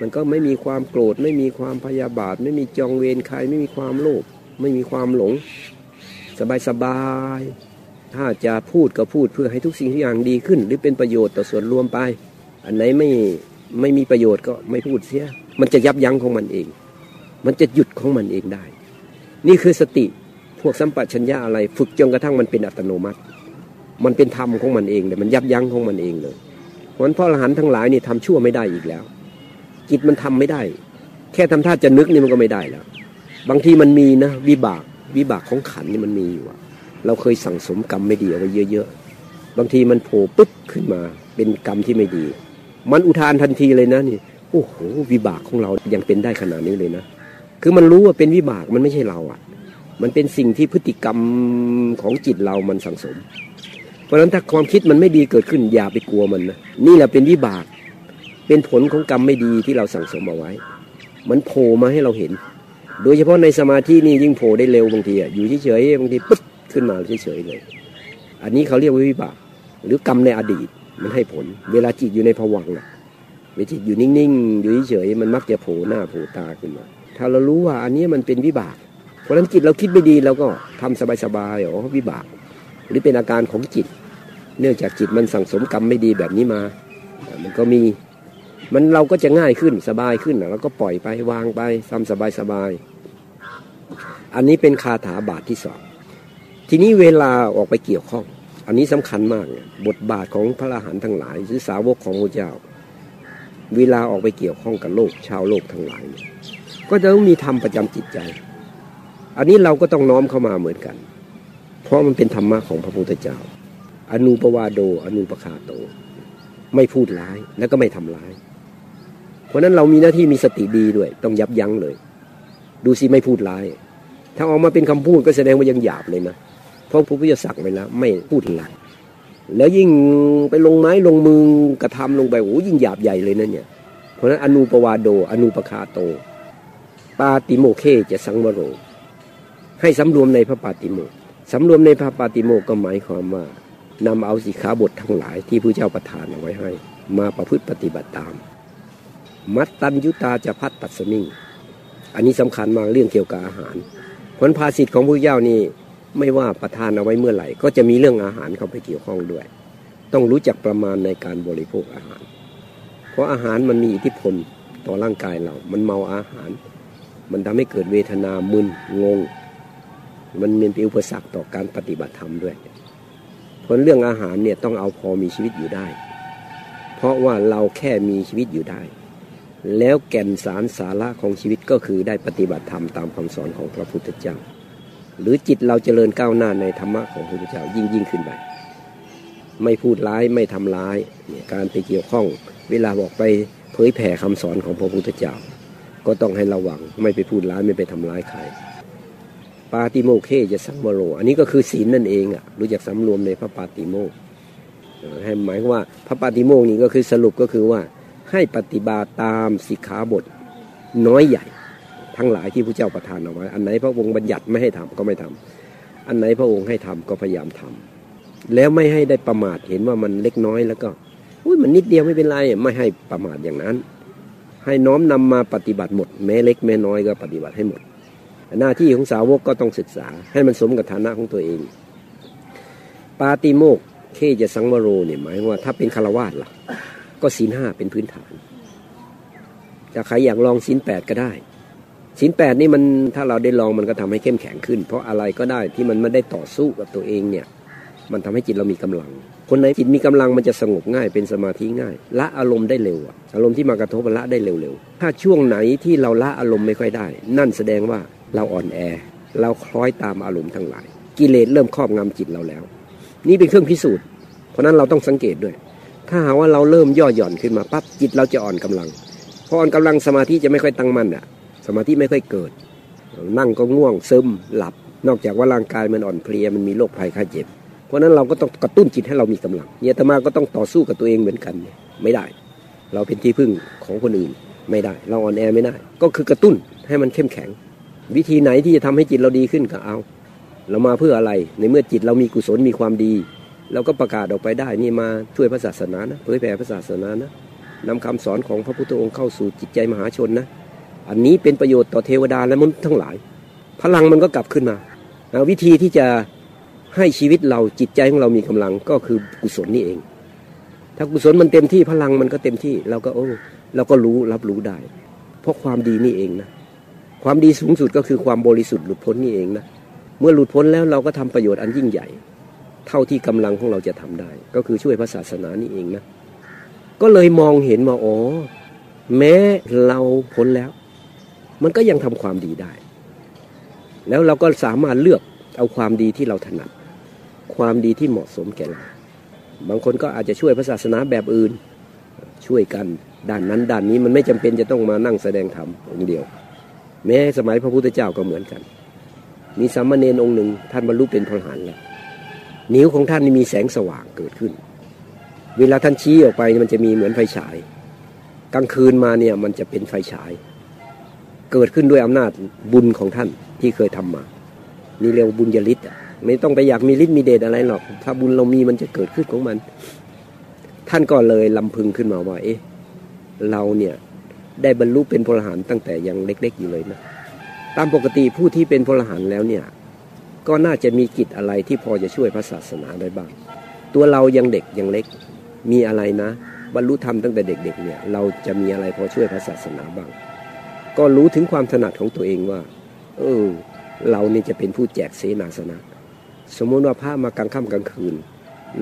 มันก็ไม่มีความโกรธ ไม่มีความพยาบาท ไม่มีจองเวรใคร ไม่มีความโลภไม่มีความหลง สบายสบาย ถ้าจะพูดก็พูดเพื่อให้ทุกสิ่งทุกอย่างดีขึ้น หรือเป็นประโยชน์ต่อส่วนรวมไป อันไหนไม่ไม่มีประโยชน์ก็ไม่พูดเสีย มันจะยับยั้งของมันเอง มันจะหยุดของมันเองได้ นี่คือสติพวกสัมปชัญญะอะไร ฝึกจนกระทั่งมันเป็นอัตโนมัติ มันเป็นธรรมของมันเองเลยมันยับยั้งของมันเองเลยเพราะฉะนั้นพ่อรหันทั้งหลายนี่ทำชั่วไม่ได้อีกแล้ว จิตมันทำไม่ได้ แค่ทำท่าจะนึกนี่มันก็ไม่ได้แล้ว บางทีมันมีนะ วิบากวิบากของขันนี่มันมีอยู่อะ เราเคยสั่งสมกรรมไม่ดีเอาไว้เยอะๆ บางทีมันโผล่ปึ๊บขึ้นมา เป็นกรรมที่ไม่ดี มันอุทานทันทีเลยนะนี่โอ้โหวิบากของเรายังเป็นได้ขนาดนี้เลยนะ คือมันรู้ว่าเป็นวิบากมันไม่ใช่เราอะมันเป็นสิ่งที่พฤติกรรมของจิตเรามันสั่งสม เพราะฉะนั้นถ้าความคิดมันไม่ดีเกิดขึ้นอย่าไปกลัวมันนะนี่แหละเป็นวิบาก เป็นผลของกรรมไม่ดีที่เราสั่งสมเอาไว้ มันโผล่มาให้เราเห็น โดยเฉพาะในสมาธินี่ยิ่งโผล่ได้เร็วบางทีอะอยู่เฉยๆบางทีปึ๊บ ขึ้นมาเฉยๆเลย อันนี้เขาเรียกว่าวิบาก หรือกรรมในอดีตมันให้ผล เวลาจิตอยู่ในภวังน่ะเวลาจิตอยู่นิ่งๆ อยู่เฉยๆมันมักจะโผล่หน้าโผล่ตาขึ้นมา ถ้าเรารู้ว่าอันนี้มันเป็นวิบาก เพราะฉะนั้นจิตเราคิดไม่ดีเราก็ทำสบายๆอ๋อวิบาก หรือเป็นอาการของจิต เนื่องจากจิตมันสั่งสมกรรมไม่ดีแบบนี้มา มันก็มีมันเราก็จะง่ายขึ้นสบายขึ้นเราก็ปล่อยไปวางไปทำสบายๆอันนี้เป็นคาถาบาทที่สอง ทีนี้เวลาออกไปเกี่ยวข้อง อันนี้สำคัญมากเนี่ยบทบาทของพระอรหันต์ทั้งหลาย หรือสาวกของพระเจ้า เวลาออกไปเกี่ยวข้องกับโลก ชาวโลกทั้งหลายเนี่ยก็จะต้องมีธรรมประจำจิตใจ อันนี้เราก็ต้องน้อมเข้ามาเหมือนกัน เพราะมันเป็นธรรมะของพระพุทธเจ้า อนุปวาโด อนุปคาโต ไม่พูดร้ายแล้วก็ไม่ทำร้าย เพราะนั้นเรามีหน้าที่มีสติดีด้วย ต้องยับยั้งเลย ดูสิไม่พูดร้าย ถ้าออกมาเป็นคำพูดก็แสดงว่ายังหยาบเลยนะ เพราะพระพุทธศักดิ์ไว้แล้วไม่พูดร้ายแล้วยิ่งไปลงไม้ลงมือกระทำลงไปโอ้ยิ่งหยาบใหญ่เลยนะเนี่ย เพราะนั้นอนุปวาโด อนุปคาโต ปาติโมเคจะสังวโร ให้สำรวมในพระปาติโมสำรวมในพระปาติโมก็หมายความว่านำเอาสิขาบททั้งหลายที่พระเจ้าประทานเอาไว้ให้ มาประพฤติปฏิบัติตาม มัตตัญยุตาจะพัดตัดสมิงอันนี้สำคัญมากเรื่องเกี่ยวกับอาหารผลภาสิทธิ์ของพระเจ้านี่ ไม่ว่าประทานเอาไว้เมื่อไหร่ ก็จะมีเรื่องอาหารเข้าไปเกี่ยวข้องด้วย ต้องรู้จักประมาณในการบริโภคอาหาร เพราะอาหารมันมีอิทธิพลต่อร่างกายเรา มันเมาอาหาร มันทำให้เกิดเวทนามึนงง มันเป็นอุปสรรคต่อการปฏิบัติธรรมด้วย ผลเรื่องอาหารเนี่ยต้องเอาพอมีชีวิตอยู่ได้ เพราะว่าเราแค่มีชีวิตอยู่ได้ แล้วแก่นสารสาระของชีวิตก็คือได้ปฏิบัติธรรมตามคำสอนของพระพุทธเจ้า หรือจิตเราเจริญก้าวหน้าในธรรมะของพระพุทธเจ้ายิ่งยิ่งขึ้นไปไม่พูดร้ายไม่ทำร้ายการไปเกี่ยวข้อง เวลาบอกไปเผยแผ่คำสอนของพระพุทธเจ้า ก็ต้องให้ระวังไม่ไปพูดร้ายไม่ไปทำร้ายใครปาติโมเคจะสังวโร อันนี้ก็คือศีลนั่นเองอะรู้จักสำรวมในพระปาติโมกให้หมายว่าพระปาติโมกนี้ก็คือสรุปก็คือว่าให้ปฏิบัติตามสิกขาบทน้อยใหญ่ ทั้งหลายที่พระเจ้าประทานเอาไว้ อันไหนพระองค์บัญญัติไม่ให้ทำก็ไม่ทำอันไหนพระองค์ให้ทำก็พยายามทำแล้วไม่ให้ได้ประมาทเห็นว่ามันเล็กน้อยแล้วก็อุ้ยมันนิดเดียวไม่เป็นไรไม่ให้ประมาทอย่างนั้น ให้น้อมนำมาปฏิบัติหมด แม้เล็กแม้น้อยก็ปฏิบัติให้หมด หน้าที่ของสาวกก็ต้องศึกษา ให้มันสมกับฐานะของตัวเอง ปาติโมกเคจะสังวโรเนี่ยหมายว่าถ้าเป็นคารวาสล่ะ ก็ศีลห้าเป็นพื้นฐานจะใครอยากลองศีลแปดก็ได้ ศีลแปดนี่มันถ้าเราได้ลองมันก็ทำให้เข้มแข็งขึ้น เพราะอะไรก็ได้ที่มันไม่ได้ต่อสู้กับตัวเองเนี่ยมันทำให้จิตเรามีกำลัง คนไหนจิตมีกำลังมันจะสงบง่ายเป็นสมาธิง่าย ละอารมณ์ได้เร็วอารมณ์ที่มากระทบละได้เร็วๆถ้าช่วงไหนที่เราละอารมณ์ไม่ค่อยได้ นั่นแสดงว่าเราอ่อนแอ เราคล้อยตามอารมณ์ทั้งหลาย กิเลสเริ่มครอบงำจิตเราแล้ว นี่เป็นเครื่องพิสูจน์ เพราะนั้นเราต้องสังเกตด้วย ถ้าหาว่าเราเริ่มย่อหย่อนขึ้นมาปั๊บจิตเราจะอ่อนกำลังพออ่อนกำลังสมาธิจะไม่ค่อยตั้งมั่นอะ สมาธิไม่ค่อยเกิด นั่งก็ง่วงซึมหลับ นอกจากว่าร่างกายมันอ่อนเพลียมันมีโรคภัยไข้เจ็บ เพราะนั้นเราก็ต้องกระตุ้นจิตให้เรามีกำลังเนี่ยธรรมาก็ต้องต่อสู้กับตัวเองเหมือนกันไม่ได้ เราเป็นที่พึ่งของคนอื่นไม่ได้ เราอ่อนแอไม่ได้ ก็คือกระตุ้นให้มันเข้มแข็ง วิธีไหนที่จะทำให้จิตเราดีขึ้นก็เอา เรามาเพื่ออะไรในเมื่อจิตเรามีกุศลมีความดีเราก็ประกาศออกไปได้นี่มาช่วยพระศาสนานะเผยแผ่พระศาสนานะนำคำสอนของพระพุทธองค์เข้าสู่จิตใจมหาชนนะ อันนี้เป็นประโยชน์ต่อเทวดาและมนุษย์ทั้งหลาย พลังมันก็กลับขึ้นมา วิธีที่จะให้ชีวิตเราจิตใจของเรามีกำลังก็คือกุศลนี่เอง ถ้ากุศลมันเต็มที่พลังมันก็เต็มที่เราก็โอ้เราก็รู้รับรู้ได้ เพราะความดีนี่เองนะความดีสูงสุดก็คือความบริสุทธิ์หลุดพ้นนี่เองนะเมื่อหลุดพ้นแล้วเราก็ทำประโยชน์อันยิ่งใหญ่ เท่าที่กำลังของเราจะทำได้ ก็คือช่วยพระศาสนานี่เองนะก็เลยมองเห็นว่าอ๋อแม้เราพ้นแล้ว มันก็ยังทำความดีได้ แล้วเราก็สามารถเลือกเอาความดีที่เราถนัด ความดีที่เหมาะสมแก่เรา บางคนก็อาจจะช่วยพระศาสนาแบบอื่น ช่วยกันด้านนั้นด้านนี้มันไม่จำเป็นจะต้องมานั่งแสดงธรรมองเดียว แม้สมัยพระพุทธเจ้าก็เหมือนกัน มีสามเณรองค์หนึ่งท่านบรรลุเป็นพระหันแล้วนิ้วของท่านมีแสงสว่างเกิดขึ้น เวลาท่านชี้ออกไปมันจะมีเหมือนไฟฉาย กลางคืนมาเนี่ยมันจะเป็นไฟฉาย เกิดขึ้นด้วยอำนาจบุญของท่านที่เคยทำมา นี่เรียกบุญยลิศอะไม่ต้องไปอยากมีฤทธิ์มีเดชอะไรหรอก ถ้าบุญเรามีมันจะเกิดขึ้นของมัน ท่านก็เลยลำพึงขึ้นมาว่า เอ๊ะ เราเนี่ยได้บรรลุเป็นพลหารตั้งแต่ยังเล็ก ๆ อยู่เลยนะ ตามปกติผู้ที่เป็นพลหารแล้วเนี่ย ก็น่าจะมีกิจอะไรที่พอจะช่วยพระศาสนาได้บ้าง ตัวเรายังเด็กยังเล็ก มีอะไรนะ บรรลุธรรมตั้งแต่เด็ก ๆ เนี่ย เราจะมีอะไรพอช่วยพระศาสนาบ้าง ก็รู้ถึงความถนัดของตัวเองว่า เออ เรานี่จะเป็นผู้แจกเสนาสนะ สมมติว่าพระมากลางค่ำกลางคืน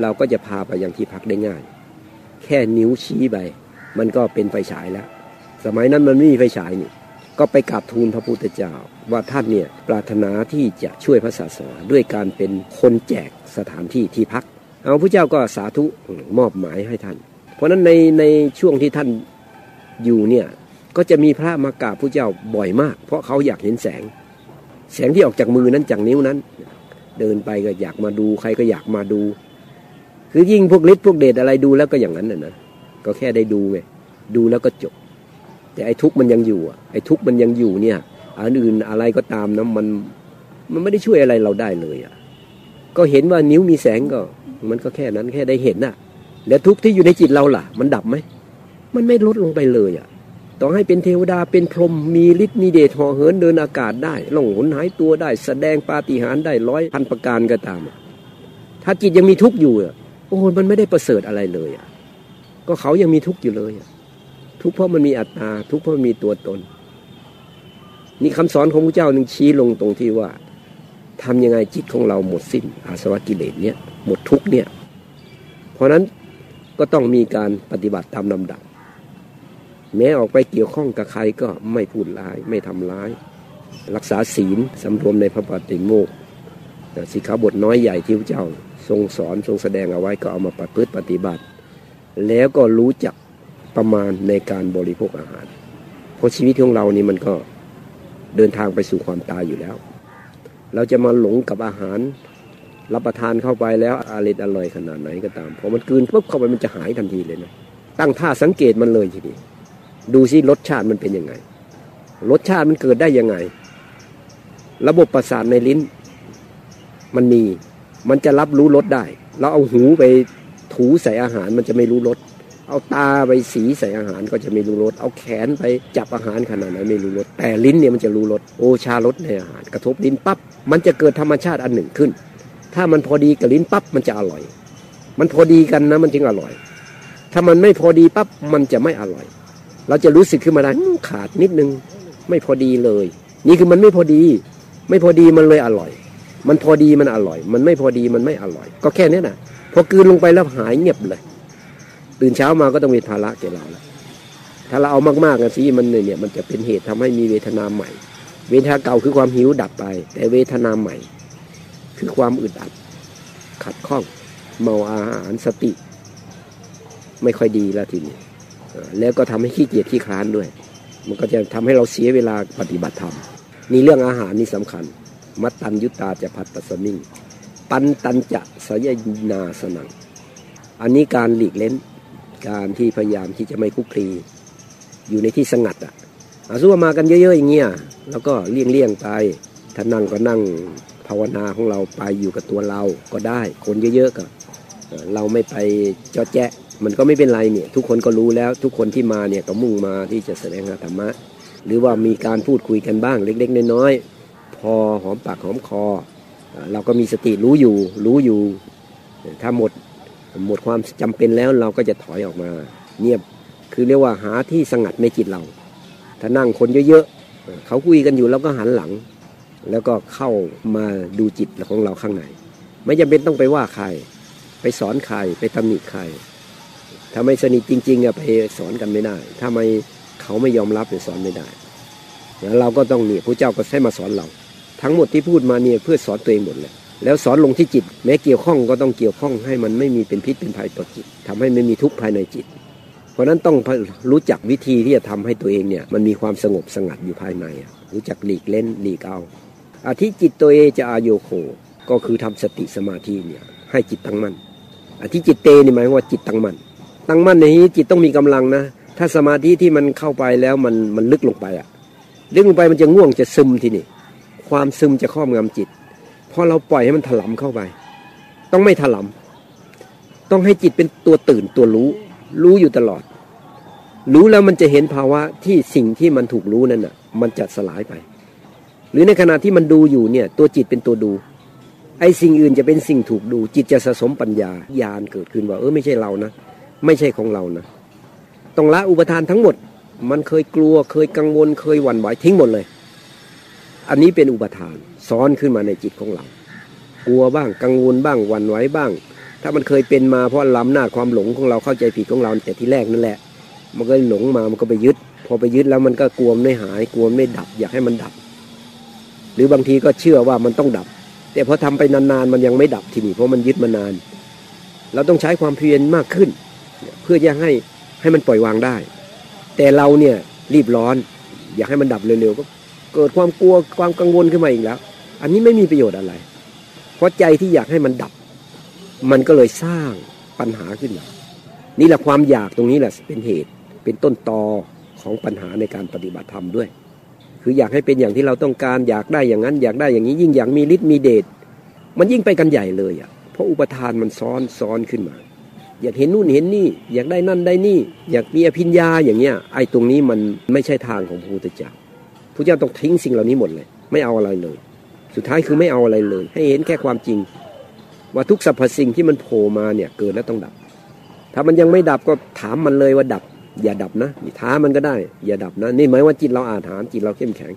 เราก็จะพาไปยังที่พักได้ง่าย แค่นิ้วชี้ไปมันก็เป็นไฟฉายแล้ว สมัยนั้นมันไม่มีไฟฉายนี่ก็ไปกราบทูลพระพุทธเจ้า ว่าท่านเนี่ยปรารถนาที่จะช่วยพระศาสนาด้วยการเป็นคนแจกสถานที่ที่พัก เอาพระเจ้าก็สาธุมอบหมายให้ท่าน เพราะนั้นในในช่วงที่ท่านอยู่เนี่ย ก็จะมีพระมากราบพระเจ้าบ่อยมาก เพราะเขาอยากเห็นแสง แสงที่ออกจากมือนั้นจากนิ้วนั้น เดินไปก็อยากมาดูใครก็อยากมาดู คือยิ่งพวกฤทธิ์พวกเดชอะไรดูแล้วก็อย่างนั้นน่ะนะก็แค่ได้ดูไงดูแล้วก็จบ แต่ไอ้ทุกข์มันยังอยู่อะไอ้ทุกข์มันยังอยู่เนี่ยอันอื่นอะไรก็ตามนะมันมันไม่ได้ช่วยอะไรเราได้เลยอะก็เห็นว่านิ้วมีแสงก็ มันก็แค่นั้นแค่ได้เห็นน่ะ แล้วทุกข์ที่อยู่ในจิตเราล่ะ มันดับไหมมันไม่ลดลงไปเลยอะ ต่อให้เป็นเทวดาเป็นพรหมมีฤทธิ์มีเดชห่อเหินเดินอากาศได้ล่องหนหายตัวได้ แสดงปาฏิหาริย์ได้ร้อยพันประการก็ตาม ถ้าจิตยังมีทุกข์อยู่อะโอ้มันไม่ได้ประเสริฐอะไรเลยอะก็เขายังมีทุกข์อยู่เลยทุกข์เพราะมันมีอัตตา ทุกข์เพราะมีตัวตน นี่คำสอนของพระเจ้าหนึ่งชี้ลงตรงที่ว่าทำยังไงจิตของเราหมดสิ้น อาสวะกิเลสเนี่ยหมดทุกเนี่ย เพราะนั้นก็ต้องมีการปฏิบัติตามลำดับ แม้ออกไปเกี่ยวข้องกับใครก็ไม่พูดร้าย ไม่ทำร้าย รักษาศีลสำรวมในพระปฏิโมกข์สิกขาบทน้อยใหญ่ที่พระเจ้า ทรงสอนทรงแสดงเอาไว้ก็เอามาประพฤติปฏิบัติ แล้วก็รู้จักประมาณในการบริโภคอาหาร เพราะชีวิตของเรานี่มันก็เดินทางไปสู่ความตายอยู่แล้ว เราจะมาหลงกับอาหาร รับประทานเข้าไปแล้วอร่อยอร่อยขนาดไหนก็ตามพอมันกืนปุ๊บเข้าไปมันจะหายทันทีเลยนะตั้งท่าสังเกตมันเลยทีเดียว ดูซิรสชาติมันเป็นยังไง รสชาติมันเกิดได้ยังไง ระบบประสาทในลิ้น มันมี มันจะรับรู้รสได้ เราเอาหูไปถูใส่อาหารมันจะไม่รู้รส เอาตาไปสีใส่อาหารก็จะไม่รู้รส เอาแขนไปจับอาหารขนาดไหนไม่รู้รส แต่ลิ้นเนี่ยมันจะรู้รส โอชารสในอาหาร กระทบลิ้นปั๊บ มันจะเกิดธรรมชาติอันหนึ่งขึ้น ถ้ามันพอดีกับลิ้นปั๊บมันจะอร่อย มันพอดีกันนะมันจึงอร่อย ถ้ามันไม่พอดีปั๊บมันจะไม่อร่อย เราจะรู้สึกขึ้นมาได้ขาดนิดนึง ไม่พอดีเลย นี่คือมันไม่พอดี ไม่พอดีมันเลยอร่อย มันพอดีมันอร่อย มันไม่พอดีมันไม่อร่อย ก็แค่นี้นะพอกืนลงไปแล้วหายเงียบเลย ตื่นเช้ามาก็ต้องมีภาระแก่เราแล้วถ้าเราเอามากๆกันสิมันเนี่ยมันจะเป็นเหตุทำให้มีเวทนาใหม่ เวทนาเก่าคือความหิวดับไป แต่เวทนาใหม่ คือความอึดอัด ขัดข้อง เมาอาหารสติ ไม่ค่อยดีแล้วทีนี้ แล้วก็ทำให้ขี้เกียจขี้คลานด้วย มันก็จะทำให้เราเสียเวลาปฏิบัติธรรมนี่เรื่องอาหารนี่สำคัญ มัตตัญยุตาจะพัตตสมิงปันตันจะสยนาสนัง อันนี้การหลีกเล้น การที่พยายามที่จะไม่คุกคลีอยู่ในที่สงัดอะอาสู้มากันเยอะๆอย่างเงี้ยแล้วก็เลี่ยงเลี่ยงไปถ้านั่งก็นั่งภาวนาของเราไปอยู่กับตัวเราก็ได้ คนเยอะๆก็เราไม่ไปเจาะแจ๊ะ มันก็ไม่เป็นไรเนี่ย ทุกคนก็รู้แล้ว ทุกคนที่มาเนี่ยก็มุ่งมาที่จะแสดงธรรมะ หรือว่ามีการพูดคุยกันบ้างเล็ก ๆ น้อยๆพอหอมปากหอมคอ เราก็มีสติรู้อยู่ รู้อยู่ ถ้าหมดหมดความจำเป็นแล้วเราก็จะถอยออกมา เงียบคือเรียกว่าหาที่สงัดในจิตเรา ถ้านั่งคนเยอะๆเขาคุยกันอยู่เราก็หันหลัง แล้วก็เข้ามาดูจิตของเราข้างในไม่จำเป็นต้องไปว่าใคร ไปสอนใครไปตำหนิใคร ถ้าไม่สนิทจริงๆอะไปสอนกันไม่ได้ ถ้าไม่เขาไม่ยอมรับจะสอนไม่ได้แล้วเราก็ต้องเนี่ยพระเจ้าก็ให้มาสอนเรา ทั้งหมดที่พูดมาเนี่ยเพื่อสอนตัวเองหมดเลยแล้วสอนลงที่จิต แม้เกี่ยวข้องก็ต้องเกี่ยวข้องให้มันไม่มีเป็นพิษเป็นภัยต่อจิตทำให้ไม่มีทุกข์ภายในจิต เพราะนั้นต้องรู้จักวิธีที่จะทำให้ตัวเองเนี่ยมันมีความสงบสงัดอยู่ภายในรู้จักหลีกเล่นหลีกเอาอาทิจิตตัวเองจะอาโยโคก็คือทำสติสมาธิเนี่ยให้จิตตั้งมั่นอธิจิตเตนี่หมายว่าจิตตั้งมั่น ตั้งมั่นในนี้จิตต้องมีกำลังนะ ถ้าสมาธิที่มันเข้าไปแล้วมันมันลึกลงไปอะลึกลงไปมันจะง่วงจะซึมทีนี่ ความซึมจะครอบงำจิตพอเราปล่อยให้มันถลำเข้าไป ต้องไม่ถลำต้องให้จิตเป็นตัวตื่นตัวรู้ รู้อยู่ตลอด รู้แล้วมันจะเห็นภาวะที่สิ่งที่มันถูกรู้นั่นน่ะ มันจะสลายไป หรือในขณะที่มันดูอยู่เนี่ย ตัวจิตเป็นตัวดูไอ้สิ่งอื่นจะเป็นสิ่งถูกดู จิตจะสะสมปัญญาญาณเกิดขึ้นว่า เออไม่ใช่เรานะ ไม่ใช่ของเรานะต้องละอุปทานทั้งหมด มันเคยกลัวเคยกังวลเคยหวั่นไหวทิ้งหมดเลย อันนี้เป็นอุปทานซ้อนขึ้นมาในจิตของเรา กลัวบ้างกังวลบ้างหวั่นไหวบ้าง ถ้ามันเคยเป็นมาเพราะล้ำหน้าความหลงของเราเข้าใจผิดของเราแต่ที่แรกนั่นแหละ มันก็หลงมามันก็ไปยึด พอไปยึดแล้วมันก็กลัวไม่หายกลัวไม่ดับ อยากให้มันดับ หรือบางทีก็เชื่อว่ามันต้องดับ แต่พอทำไปนานๆมันยังไม่ดับทีนี้เพราะมันยึดมานาน เราต้องใช้ความเพียรมากขึ้น พื่อจะให้ให้มันปล่อยวางได้ แต่เราเนี่ยรีบร้อน อยากให้มันดับเร็วๆก็เกิดความกลัวความกังวลขึ้นมาอีกแล้ว อันนี้ไม่มีประโยชน์อะไร เพราะใจที่อยากให้มันดับ มันก็เลยสร้างปัญหาขึ้นมานี่แหละความอยากตรงนี้แหละเป็นเหตุเป็นต้นตอของปัญหาในการปฏิบัติธรรมด้วย คืออยากให้เป็นอย่างที่เราต้องการอยากได้อย่างนั้น อยากได้อย่างนี้ยิ่งอยากมีฤทธิ์มีเดชมันยิ่งไปกันใหญ่เลยอะเพราะอุปทานมันซ้อนซ้อนขึ้นมา อยากเห็นนู่นเห็นนี่ อยากได้นั่นได้นี่ อยากมีอภิญญาอย่างเงี้ยไอ้ตรงนี้มันไม่ใช่ทางของพระพุทธเจ้าพระเจ้าต้องทิ้งสิ่งเหล่านี้หมดเลย ไม่เอาอะไรเลย สุดท้ายคือไม่เอาอะไรเลย ให้เห็นแค่ความจริง ว่าทุกสรรพสิ่งที่มันโผล่มาเนี่ยเกิดแล้วต้องดับ ถ้ามันยังไม่ดับก็ถามมันเลยว่าดับ อย่าดับนะท้ามันก็ได้ อย่าดับนะ นี่หมายว่าจิตเราอาถรรพ์จิตเราเข้มแข็ง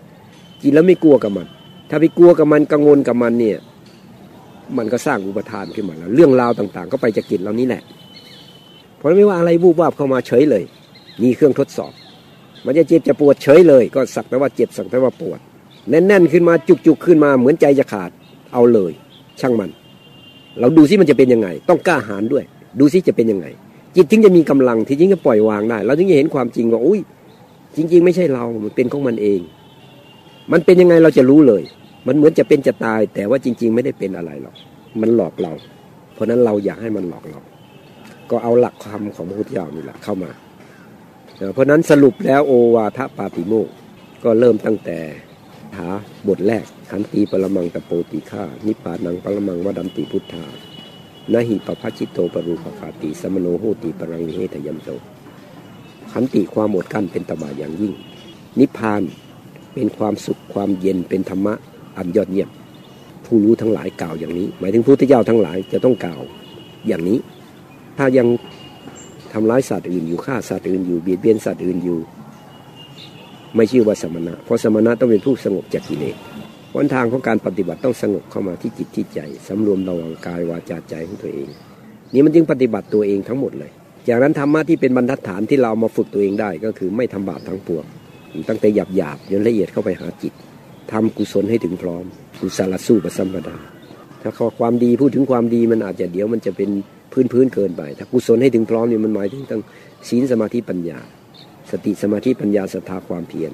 จิตแล้วไม่กลัวกับมัน ถ้าไปกลัวกับมันกังวลกับมันเนี่ยมันก็สร้างอุปทานขึ้นมาแล้ว เรื่องราวต่างๆ ก็ไปจากจิตเรานี้แหละ เพราะไม่ว่าอะไรวูบวาบเข้ามาเฉยเลย มีเครื่องทดสอบ มันจะเจ็บจะปวดเฉยเลย ก็สักแต่ว่าเจ็บสักแต่ว่าปวด แน่นๆขึ้นมาจุกๆขึ้นมาเหมือนใจจะขาดเอาเลย ช่างมัน เราดูซิมันจะเป็นยังไง ต้องกล้าหาญด้วย ดูซิจะเป็นยังไง จิตถึงจะมีกำลังที่จริงจะปล่อยวางได้ เราถึงจะเห็นความจริงว่าอุ้ยจริง ๆ ไม่ใช่เรามันเป็นของมันเอง มันเป็นยังไงเราจะรู้เลย มันเหมือนจะเป็นจะตาย แต่ว่าจริง ๆ ไม่ได้เป็นอะไรหรอกมันหลอกเรา เพราะนั้นเราอยากให้มันหลอกเรา ก็เอาหลักคำของพระพุทธเจ้านี่แหละเข้ามา เพราะนั้นสรุปแล้วโอวาทปาติโมกก็เริ่มตั้งแต่หาบทแรกขันตีปรมังตะโปติฆานิปานังปรมังวดัมติพุทธานาหิปพัชิตโตปรูปคาติสมโนโหติปรังวิเหตยัมโตขันติความอดกั้นเป็นตบะอย่างยิ่ง นิพพานเป็นความสุขความเย็นเป็นธรรมะอันยอดเยี่ยมผู้รู้ทั้งหลายกล่าวอย่างนี้ หมายถึงพระพุทธเจ้าทั้งหลายจะต้องกล่าวอย่างนี้ ถ้ายังทำร้ายสัตว์อื่นอยู่ฆ่าสัตว์อื่นอยู่เบียดเบียนสัตว์อื่นอยู่ ไม่ชื่อว่าสมณะ เพราะสมณะต้องเป็นผู้สงบจากกิเลสวันทางของการปฏิบัติต้องสงบเข้ามาที่จิตที่ใจสำรวมระวังกายวาจาใจของตัวเอง นี่มันจึงปฏิบัติตัวเองทั้งหมดเลย จากนั้นธรรมะที่เป็นบรรทัดฐานที่เรามาฝึกตัวเองได้ก็คือไม่ทำบาปทั้งปวงตั้งแต่หยาบหยาบจนละเอียดเข้าไปหาจิตทำกุศลให้ถึงพร้อมกุศลสู้ประสัมปดาถ้าข้อความดีพูดถึงความดีมันอาจจะเดี๋ยวมันจะเป็น พื้นพื้นเกินไปถ้ากุศลให้ถึงพร้อมเนี่ยมันหมายถึงทั้งศีลสมาธิปัญญา สติสมาธิปัญญาศรัทธาความเพียร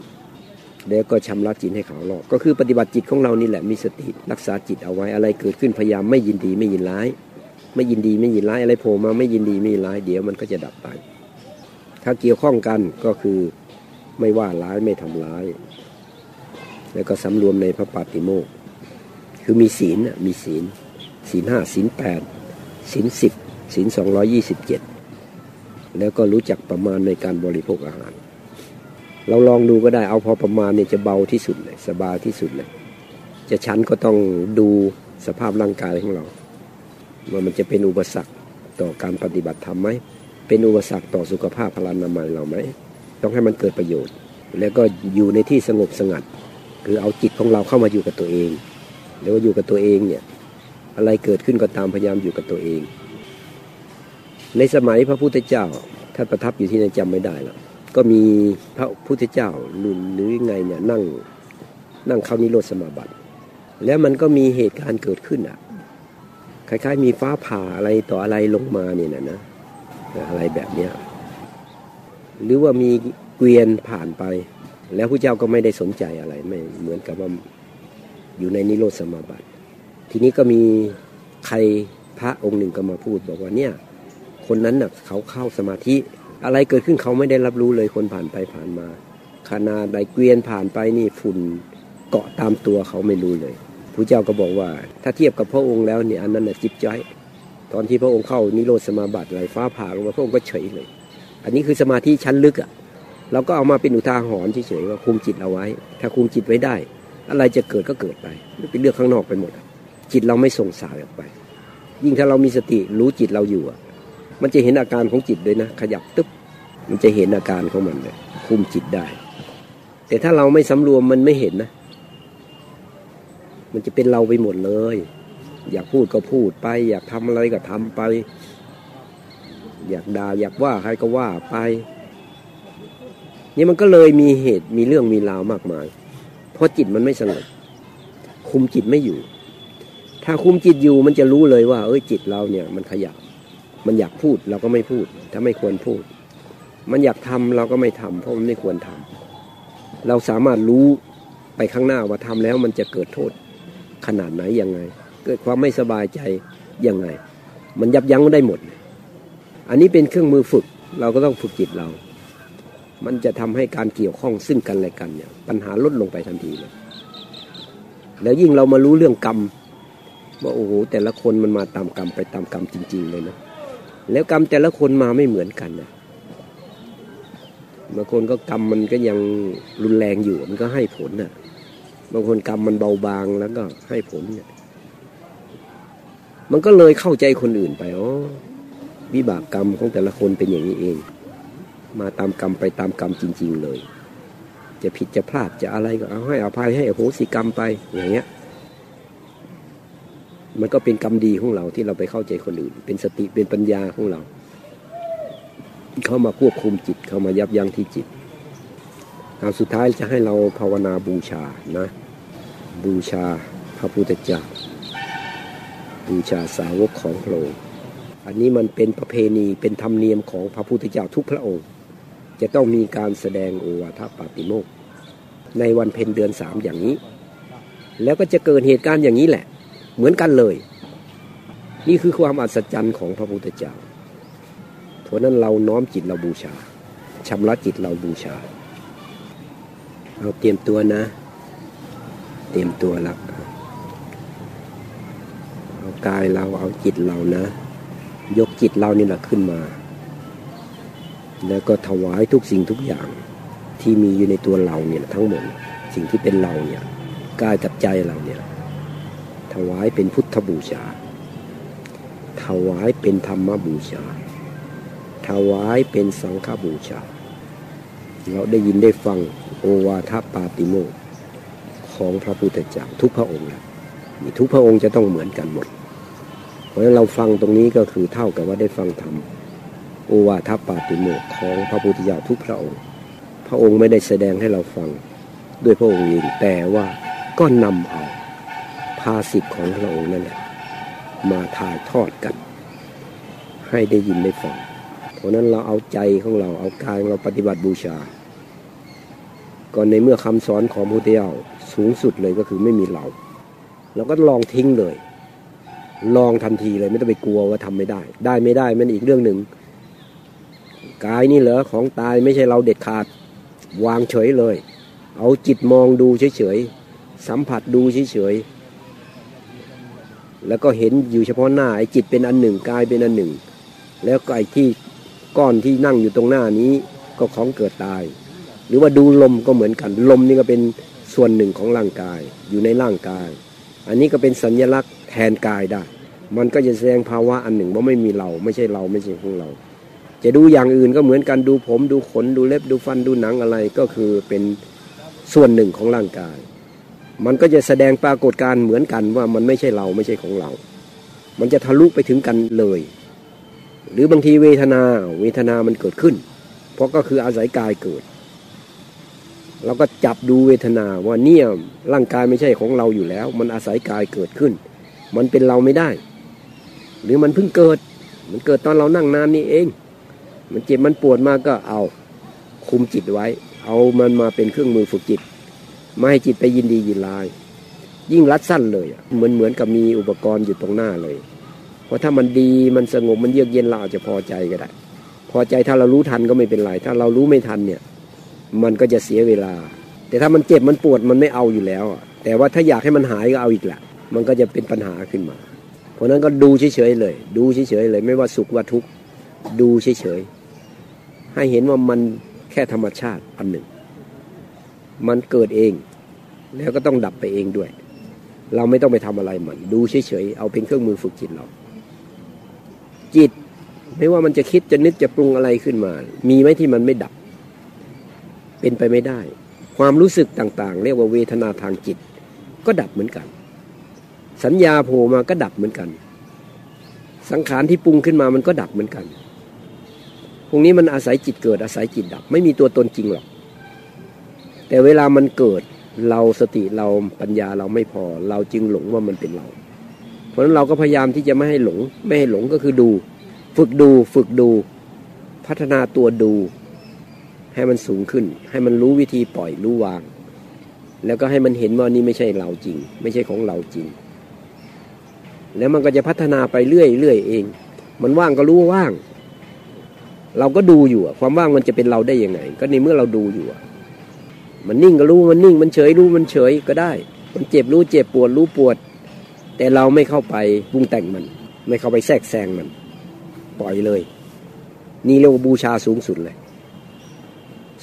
แล้วก็ชำระจิตให้ขาวรอบก็คือปฏิบัติจิตของเรานี่แหละมีสติรักษาจิตเอาไว้อะไรเกิดขึ้นพยายามไม่ยินดีไม่ยินร้าย ไม่ยินดีไม่ยินร้ายอะไรโผล่มาไม่ยินดีไม่ยินร้ายเดี๋ยวมันก็จะดับไป ถ้าเกี่ยวข้องกันก็คือไม่ว่าร้ายไม่ทำร้าย แล้วก็สำรวมในพระปาติโมกคือมีศีลมีศีลศีลห้าศีลแปดศีลสิบ ศีลสองร้อยี่สิบเจ็ดแล้วก็รู้จักประมาณในการบริโภคอาหาร เราลองดูก็ได้เอาพอประมาณเนี่ยจะเบาที่สุดเลยสบายที่สุดเลยจะชั้นก็ต้องดูสภาพร่างกายของเราว่ามันจะเป็นอุปสรรคต่อการปฏิบัติธรรมไหมเป็นอุปสรรคต่อสุขภาพพลานามัยเราไหมต้องให้มันเกิดประโยชน์ แล้วก็อยู่ในที่สงบสงัด คือเอาจิตของเราเข้ามาอยู่กับตัวเอง แล้วอยู่กับตัวเองเนี่ยอะไรเกิดขึ้นก็ตามพยายามอยู่กับตัวเอง ในสมัยพระพุทธเจ้าท่านประทับอยู่ที่ไหนจำไม่ได้แล้วก็มีพระพุทธเจ้าหรือหรือไงเนี่ยนั่งนั่งเข้านิโรธสมาบัติ แล้วมันก็มีเหตุการณ์เกิดขึ้นอะคล้ายๆ มีฟ้าผ่าอะไรต่ออะไรลงมาเนี่ยนะนะอะไรแบบเนี้ยหรือว่ามีเกวียนผ่านไป แล้วพระเจ้าก็ไม่ได้สนใจอะไรไม่เหมือนกับว่าอยู่ในนิโรธสมาบัติ ทีนี้ก็มีใครพระองค์หนึ่งก็มาพูดบอกว่าเนี่ย คนนั้นน่ะเขาเข้าสมาธิ อะไรเกิดขึ้นเขาไม่ได้รับรู้เลยคนผ่านไปผ่านมาขนาดใดเกวียนผ่านไปนี่ฝุ่นเกาะตามตัวเขาไม่รู้เลยพระเจ้าก็บอกว่า ถ้าเทียบกับพระองค์แล้วเนี่ยอันนั้นน่ะจิบจ้อยตอนที่พระองค์เข้านิโรธสมาบัติอะไรฟ้าผ่าลงมาพระองค์ก็เฉยเลย อันนี้คือสมาธิชั้นลึกอะ่ะเราก็เอามาเป็นอุทาหรณ์เฉยๆว่าคุมจิตเอาไว้ ถ้าคุมจิตไว้ได้ อะไรจะเกิดก็เกิดไปไม่ไปเลือกข้างนอกไปหมด จิตเราไม่ส่งสายออกไป ยิ่งถ้าเรามีสติรู้จิตเราอยู่อะ มันจะเห็นอาการของจิตด้วยนะ ขยับตึ๊บมันจะเห็นอาการของมันเลยคุมจิตได้ แต่ถ้าเราไม่สำรวมมันไม่เห็นนะ มันจะเป็นเราไปหมดเลย อยากพูดก็พูดไป อยากทำอะไรก็ทำไป อยากด่าอยากว่าใครก็ว่าไป นี่มันก็เลยมีเหตุมีเรื่องมีราวมากมาย เพราะจิตมันไม่สงบคุมจิตไม่อยู่ ถ้าคุมจิตอยู่มันจะรู้เลยว่า เอ้ยจิตเราเนี่ย มันขยับ มันอยากพูดเราก็ไม่พูด ถ้าไม่ควรพูด มันอยากทำเราก็ไม่ทำเพราะมันไม่ควรทำเราสามารถรู้ไปข้างหน้าว่าทำแล้วมันจะเกิดโทษขนาดไหนยังไง เกิดความไม่สบายใจยังไง มันยับยั้งได้หมด อันนี้เป็นเครื่องมือฝึกเราก็ต้องฝึกจิตเรา มันจะทำให้การเกี่ยวข้องซึ่งกันและกันเนี่ยปัญหาลดลงไปทันทีเลยแล้วยิ่งเรามารู้เรื่องกรรมว่าโอ้โหแต่ละคนมันมาตามกรรมไปตามกรรมจริง ๆ เลยนะ แล้วกรรมแต่ละคนมาไม่เหมือนกันนะบางคนก็กรรมมันก็ยังรุนแรงอยู่มันก็ให้ผลนะ่ะบางคนกรรมมันเบาบางแล้วก็ให้ผลเนี่ยมันก็เลยเข้าใจคนอื่นไปอ๋อวิบากกรรมของแต่ละคนเป็นอย่างนี้เอง มาตามกรรมไปตามกรรมจริง ๆเลย จะผิดจะพลาดจะอะไรก็เอาให้อภัยให้อโหสิกรรมไปอย่างเงี้ย มันก็เป็นกรรมดีของเราที่เราไปเข้าใจคนอื่น เป็นสติเป็นปัญญาของเรา เข้ามาควบคุมจิตเข้ามายับยั้งที่จิตเอาสุดท้ายจะให้เราภาวนาบูชานะ บูชาพระพุทธเจ้าบูชาสาวกของพระองค์อันนี้มันเป็นประเพณีเป็นธรรมเนียมของพระพุทธเจ้าทุกพระองค์ จะต้องมีการแสดงโอวาทปาติโมกในวันเพ็ญเดือนสามอย่างนี้ แล้วก็จะเกิดเหตุการณ์อย่างนี้แหละ เหมือนกันเลย นี่คือความอัศจรรย์ของพระพุทธเจ้าเพราะนั้นเราน้อมจิตเราบูชาชำระจิตเราบูชา เราเตรียมตัวนะ เตรียมตัวละเอากายเราเอาจิตเรานะ ยกจิตเรานี่แหละขึ้นมา แล้วก็ถวายทุกสิ่งทุกอย่างที่มีอยู่ในตัวเราเนี่ยทั้งหมด สิ่งที่เป็นเราเนี่ยกายกับใจเราเนี่ย ถวายเป็นพุทธบูชา ถวายเป็นธรรมบูชา ถวายเป็นสังฆบูชา เราได้ยินได้ฟังโอวาทปาติโมกของพระพุทธเจ้าทุกพระองค์แล้วมีทุกพระองค์จะต้องเหมือนกันหมด เพราะฉะนั้นเราฟังตรงนี้ก็คือเท่ากับว่าได้ฟังธรรมโอวาทปาติโมกของพระพุทธเจ้าทุกพระองค์ พระองค์ไม่ได้แสดงให้เราฟังด้วยพระองค์เองแต่ว่าก็นำเอา ภาสิทธิ์ของพระองค์นั่นแหละมาถ่ายทอดกัน ให้ได้ยินได้ฟังเพราะนั้นเราเอาใจของเราเอากายเราปฏิบัติบูชา ก่อนในเมื่อคำสอนของพระพุทธเจ้าสูงสุดเลยก็คือไม่มีเราเราก็ลองทิ้งเลย ลองทันทีเลยไม่ต้องไปกลัวว่าทำไม่ได้ ได้ไม่ได้มันอีกเรื่องหนึ่งกายนี่เหรอของตายไม่ใช่เราเด็ดขาดวางเฉยเลย เอาจิตมองดูเฉยๆสัมผัสดูเฉยๆ แล้วก็เห็นอยู่เฉพาะหน้าไอ้จิตเป็นอันหนึ่งกายเป็นอันหนึ่ง แล้วก็ไอ้ที่ก้อนที่นั่งอยู่ตรงหน้านี้ก็ของเกิดตาย หรือว่าดูลมก็เหมือนกัน ลมนี่ก็เป็นส่วนหนึ่งของร่างกายอยู่ในร่างกาย อันนี้ก็เป็นสัญลักษณ์แทนกายได้ มันก็จะแสดงภาวะอันหนึ่งว่าไม่มีเรา ไม่ใช่เราไม่ใช่ของเรา จะดูอย่างอื่นก็เหมือนกันดูผม ดูขนดูเล็บดูฟันดูหนังอะไรก็คือเป็นส่วนหนึ่งของร่างกาย มันก็จะแสดงปรากฏการเหมือนกันว่ามันไม่ใช่เราไม่ใช่ของเรา มันจะทะลุไปถึงกันเลย หรือบางทีเวทนาเวทนามันเกิดขึ้น เพราะก็คืออาศัยกายเกิด เราก็จับดูเวทนาว่าเนี่ยร่างกายไม่ใช่ของเราอยู่แล้ว มันอาศัยกายเกิดขึ้น มันเป็นเราไม่ได้ หรือมันเพิ่งเกิด มันเกิดตอนเรานั่งนานนี่เอง มันเจ็บมันปวดมาก็เอาคุมจิตไว้ เอามันมาเป็นเครื่องมือฝึกจิต ไม่ให้จิตไปยินดียินลาย ยิ่งรัดสั้นเลยเหมือนเหมือนกับมีอุปกรณ์อยู่ตรงหน้าเลย เพราะถ้ามันดีมันสงบมันเยือกเย็นเราอาจจะพอใจก็ได้ พอใจถ้าเรารู้ทันก็ไม่เป็นไร ถ้าเรารู้ไม่ทันเนี่ย มันก็จะเสียเวลา แต่ถ้ามันเจ็บมันปวดมันไม่เอาอยู่แล้วแต่ว่าถ้าอยากให้มันหายก็เอาอีกแหละมันก็จะเป็นปัญหาขึ้นมา เพราะนั้นก็ดูเฉยๆเลย ดูเฉยๆเลย ไม่ว่าสุขว่าทุกข์ดูเฉยๆให้เห็นว่ามันแค่ธรรมชาติอันหนึ่ง มันเกิดเอง แล้วก็ต้องดับไปเองด้วย เราไม่ต้องไปทำอะไรมัน ดูเฉยๆเอาเป็นเครื่องมือฝึกจิตเรา จิต ไม่ว่ามันจะคิดจะนึกจะปรุงอะไรขึ้นมา มีไหมที่มันไม่ดับ เป็นไปไม่ได้ ความรู้สึกต่างๆ เรียกว่าเวทนาทางจิต ก็ดับเหมือนกัน สัญญาโผล่มาก็ดับเหมือนกัน สังขารที่ปรุงขึ้นมามันก็ดับเหมือนกันพวกนี้มันอาศัยจิตเกิดอาศัยจิตดับ ไม่มีตัวตนจริงหรอก แต่เวลามันเกิดเราสติเราปัญญาเราไม่พอ เราจึงหลงว่ามันเป็นเรา เพราะฉะนั้นเราก็พยายามที่จะไม่ให้หลง ไม่ให้หลงก็คือดู ฝึกดูฝึกดู พัฒนาตัวดู ให้มันสูงขึ้น ให้มันรู้วิธีปล่อยรู้วาง แล้วก็ให้มันเห็นว่านี่ไม่ใช่เราจริง ไม่ใช่ของเราจริง แล้วมันก็จะพัฒนาไปเรื่อยเรื่อยเอง มันว่างก็รู้ว่าว่าง เราก็ดูอยู่ความว่างมันจะเป็นเราได้ยังไง ก็ในเมื่อเราดูอยู่ มันนิ่งก็รู้มันนิ่ง มันเฉยรู้มันเฉยก็ได้ มันเจ็บรู้เจ็บปวดรู้ปวด แต่เราไม่เข้าไปปรุงแต่งมัน ไม่เข้าไปแทรกแซงมัน ปล่อยเลย นี่เรียกว่าบูชาสูงสุดเลย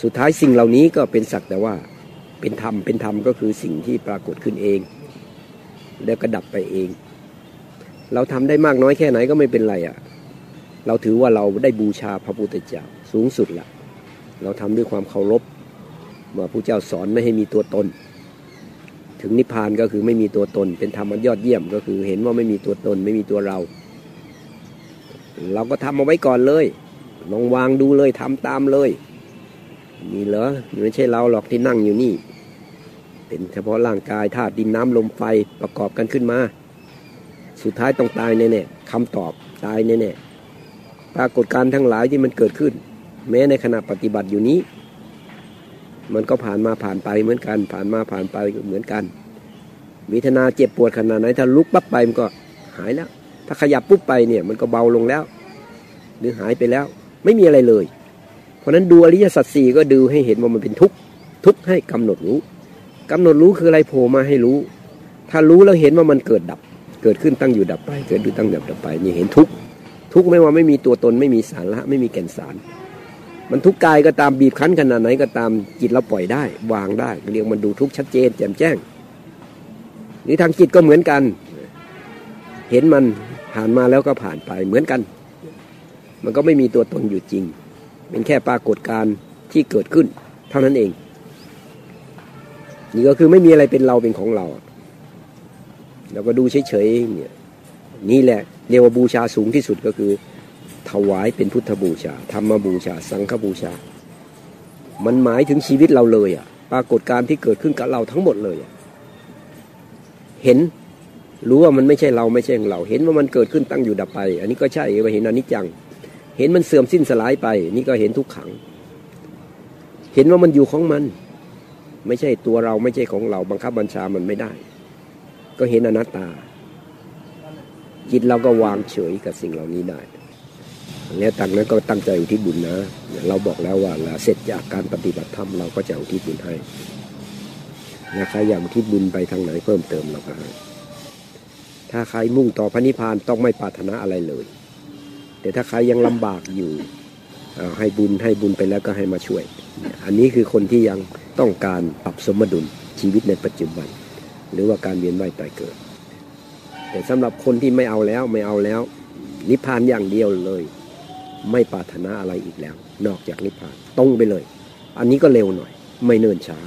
สุดท้ายสิ่งเหล่านี้ก็เป็นสักแต่ว่าเป็นธรรมเป็นธรรมก็คือสิ่งที่ปรากฏขึ้นเอง แล้วก็ดับไปเอง เราทำได้มากน้อยแค่ไหนก็ไม่เป็นไรอะ่ะ เราถือว่าเราได้บูชาพระพุทธเจ้าสูงสุดละเราทำด้วยความเคารพ เมื่อพระเจ้าสอนไม่ให้มีตัวตน ถึงนิพพานก็คือไม่มีตัวตน เป็นธรรมอันยอดเยี่ยมก็คือเห็นว่าไม่มีตัวตน ไม่มีตัวเรา เราก็ทำเอาไว้ก่อนเลยลองวางดูเลยทำตามเลยมีเหรอไม่ใช่เราหรอกที่นั่งอยู่นี่ เป็นเฉพาะร่างกายธาตุดินน้ำลมไฟประกอบกันขึ้นมา สุดท้ายต้องตายแน่ๆคำตอบตายแน่ๆปรากฏการณ์ทั้งหลายที่มันเกิดขึ้น แม้ในขณะปฏิบัติอยู่นี้ มันก็ผ่านมาผ่านไปเหมือนกัน ผ่านมาผ่านไปเหมือนกันวิทนาเจ็บปวดขนาดไหนถ้าลุกปั๊บไปมันก็หายแล้ว ถ้าขยับปุ๊บไปเนี่ยมันก็เบาลงแล้ว หรือหายไปแล้ว ไม่มีอะไรเลย เพราะฉะนั้นดูอริยสัจสี่ก็ดูให้เห็นว่ามันเป็นทุกข์ทุกข์ให้กำหนดรู้กำหนดรู้คืออะไรโผล่มาให้รู้ ถ้ารู้แล้วเห็นว่ามันเกิดดับ เกิดขึ้นตั้งอยู่ดับไป เกิดดูตั้งดับดับไปนี่เห็นทุกข์ทุกข์ไม่ว่าไม่มีตัวตนไม่มีสาระไม่มีแก่นสาร มันทุกกายก็ตามบีบคั้นขนาดไหนก็ตามจิตเราปล่อยได้ วางได้ เรียกมันดูทุกชัดเจน แจ่มแจ้งหรือทางจิตก็เหมือนกัน เห็นมันผ่านมาแล้วก็ผ่านไปเหมือนกัน มันก็ไม่มีตัวตนอยู่จริง เป็นแค่ปรากฏการณ์ที่เกิดขึ้น เท่านั้นเอง นี่ก็คือไม่มีอะไรเป็นเราเป็นของเราเราก็ดูเฉยๆเนี่ยนี่แหละเรียกว่าบูชาสูงที่สุดก็คือ ถวายเป็นพุทธบูชา ธรรมบูชา สังฆบูชา มันหมายถึงชีวิตเราเลยอะ ปรากฏการที่เกิดขึ้นกับเราทั้งหมดเลยเห็นรู้ว่ามันไม่ใช่เราไม่ใช่ของเรา เห็นว่ามันเกิดขึ้นตั้งอยู่ดับไป อันนี้ก็ใช่ว่าเห็นอนิจจัง เห็นมันเสื่อมสิ้นสลายไป นี่ก็เห็นทุกขัง เห็นว่ามันอยู่ของมัน ไม่ใช่ตัวเราไม่ใช่ของเรา บังคับบัญชามันไม่ได้ ก็เห็นอนัตตา จิตเราก็วางเฉยกับสิ่งเหล่านี้ได้ แล้ตั้งนั้นก็ตั้งใจอุทิศบุญนะ เราบอกแล้วว่าเสร็จจากการปฏิบัติธรรมเราก็จะอุทิศบุญให้นะใครอยากอุทิศบุญไปทางไหนเพิ่มเติมเราก็ให้ถ้าใครมุ่งต่อพระนิพพานต้องไม่ปรารถนาอะไรเลย แต่ถ้าใครยังลำบากอยู่ให้บุญให้บุญไปแล้วก็ให้มาช่วย อันนี้คือคนที่ยังต้องการปรับสมดุลชีวิตในปัจจุบัน หรือว่าการเวียนว่ายตายเกิด แต่สำหรับคนที่ไม่เอาแล้วไม่เอาแล้ว นิพพานอย่างเดียวเลย ไม่ปรารถนาอะไรอีกแล้ว นอกจากนิพพานตรงไปเลย อันนี้ก็เร็วหน่อย ไม่เนิ่นช้า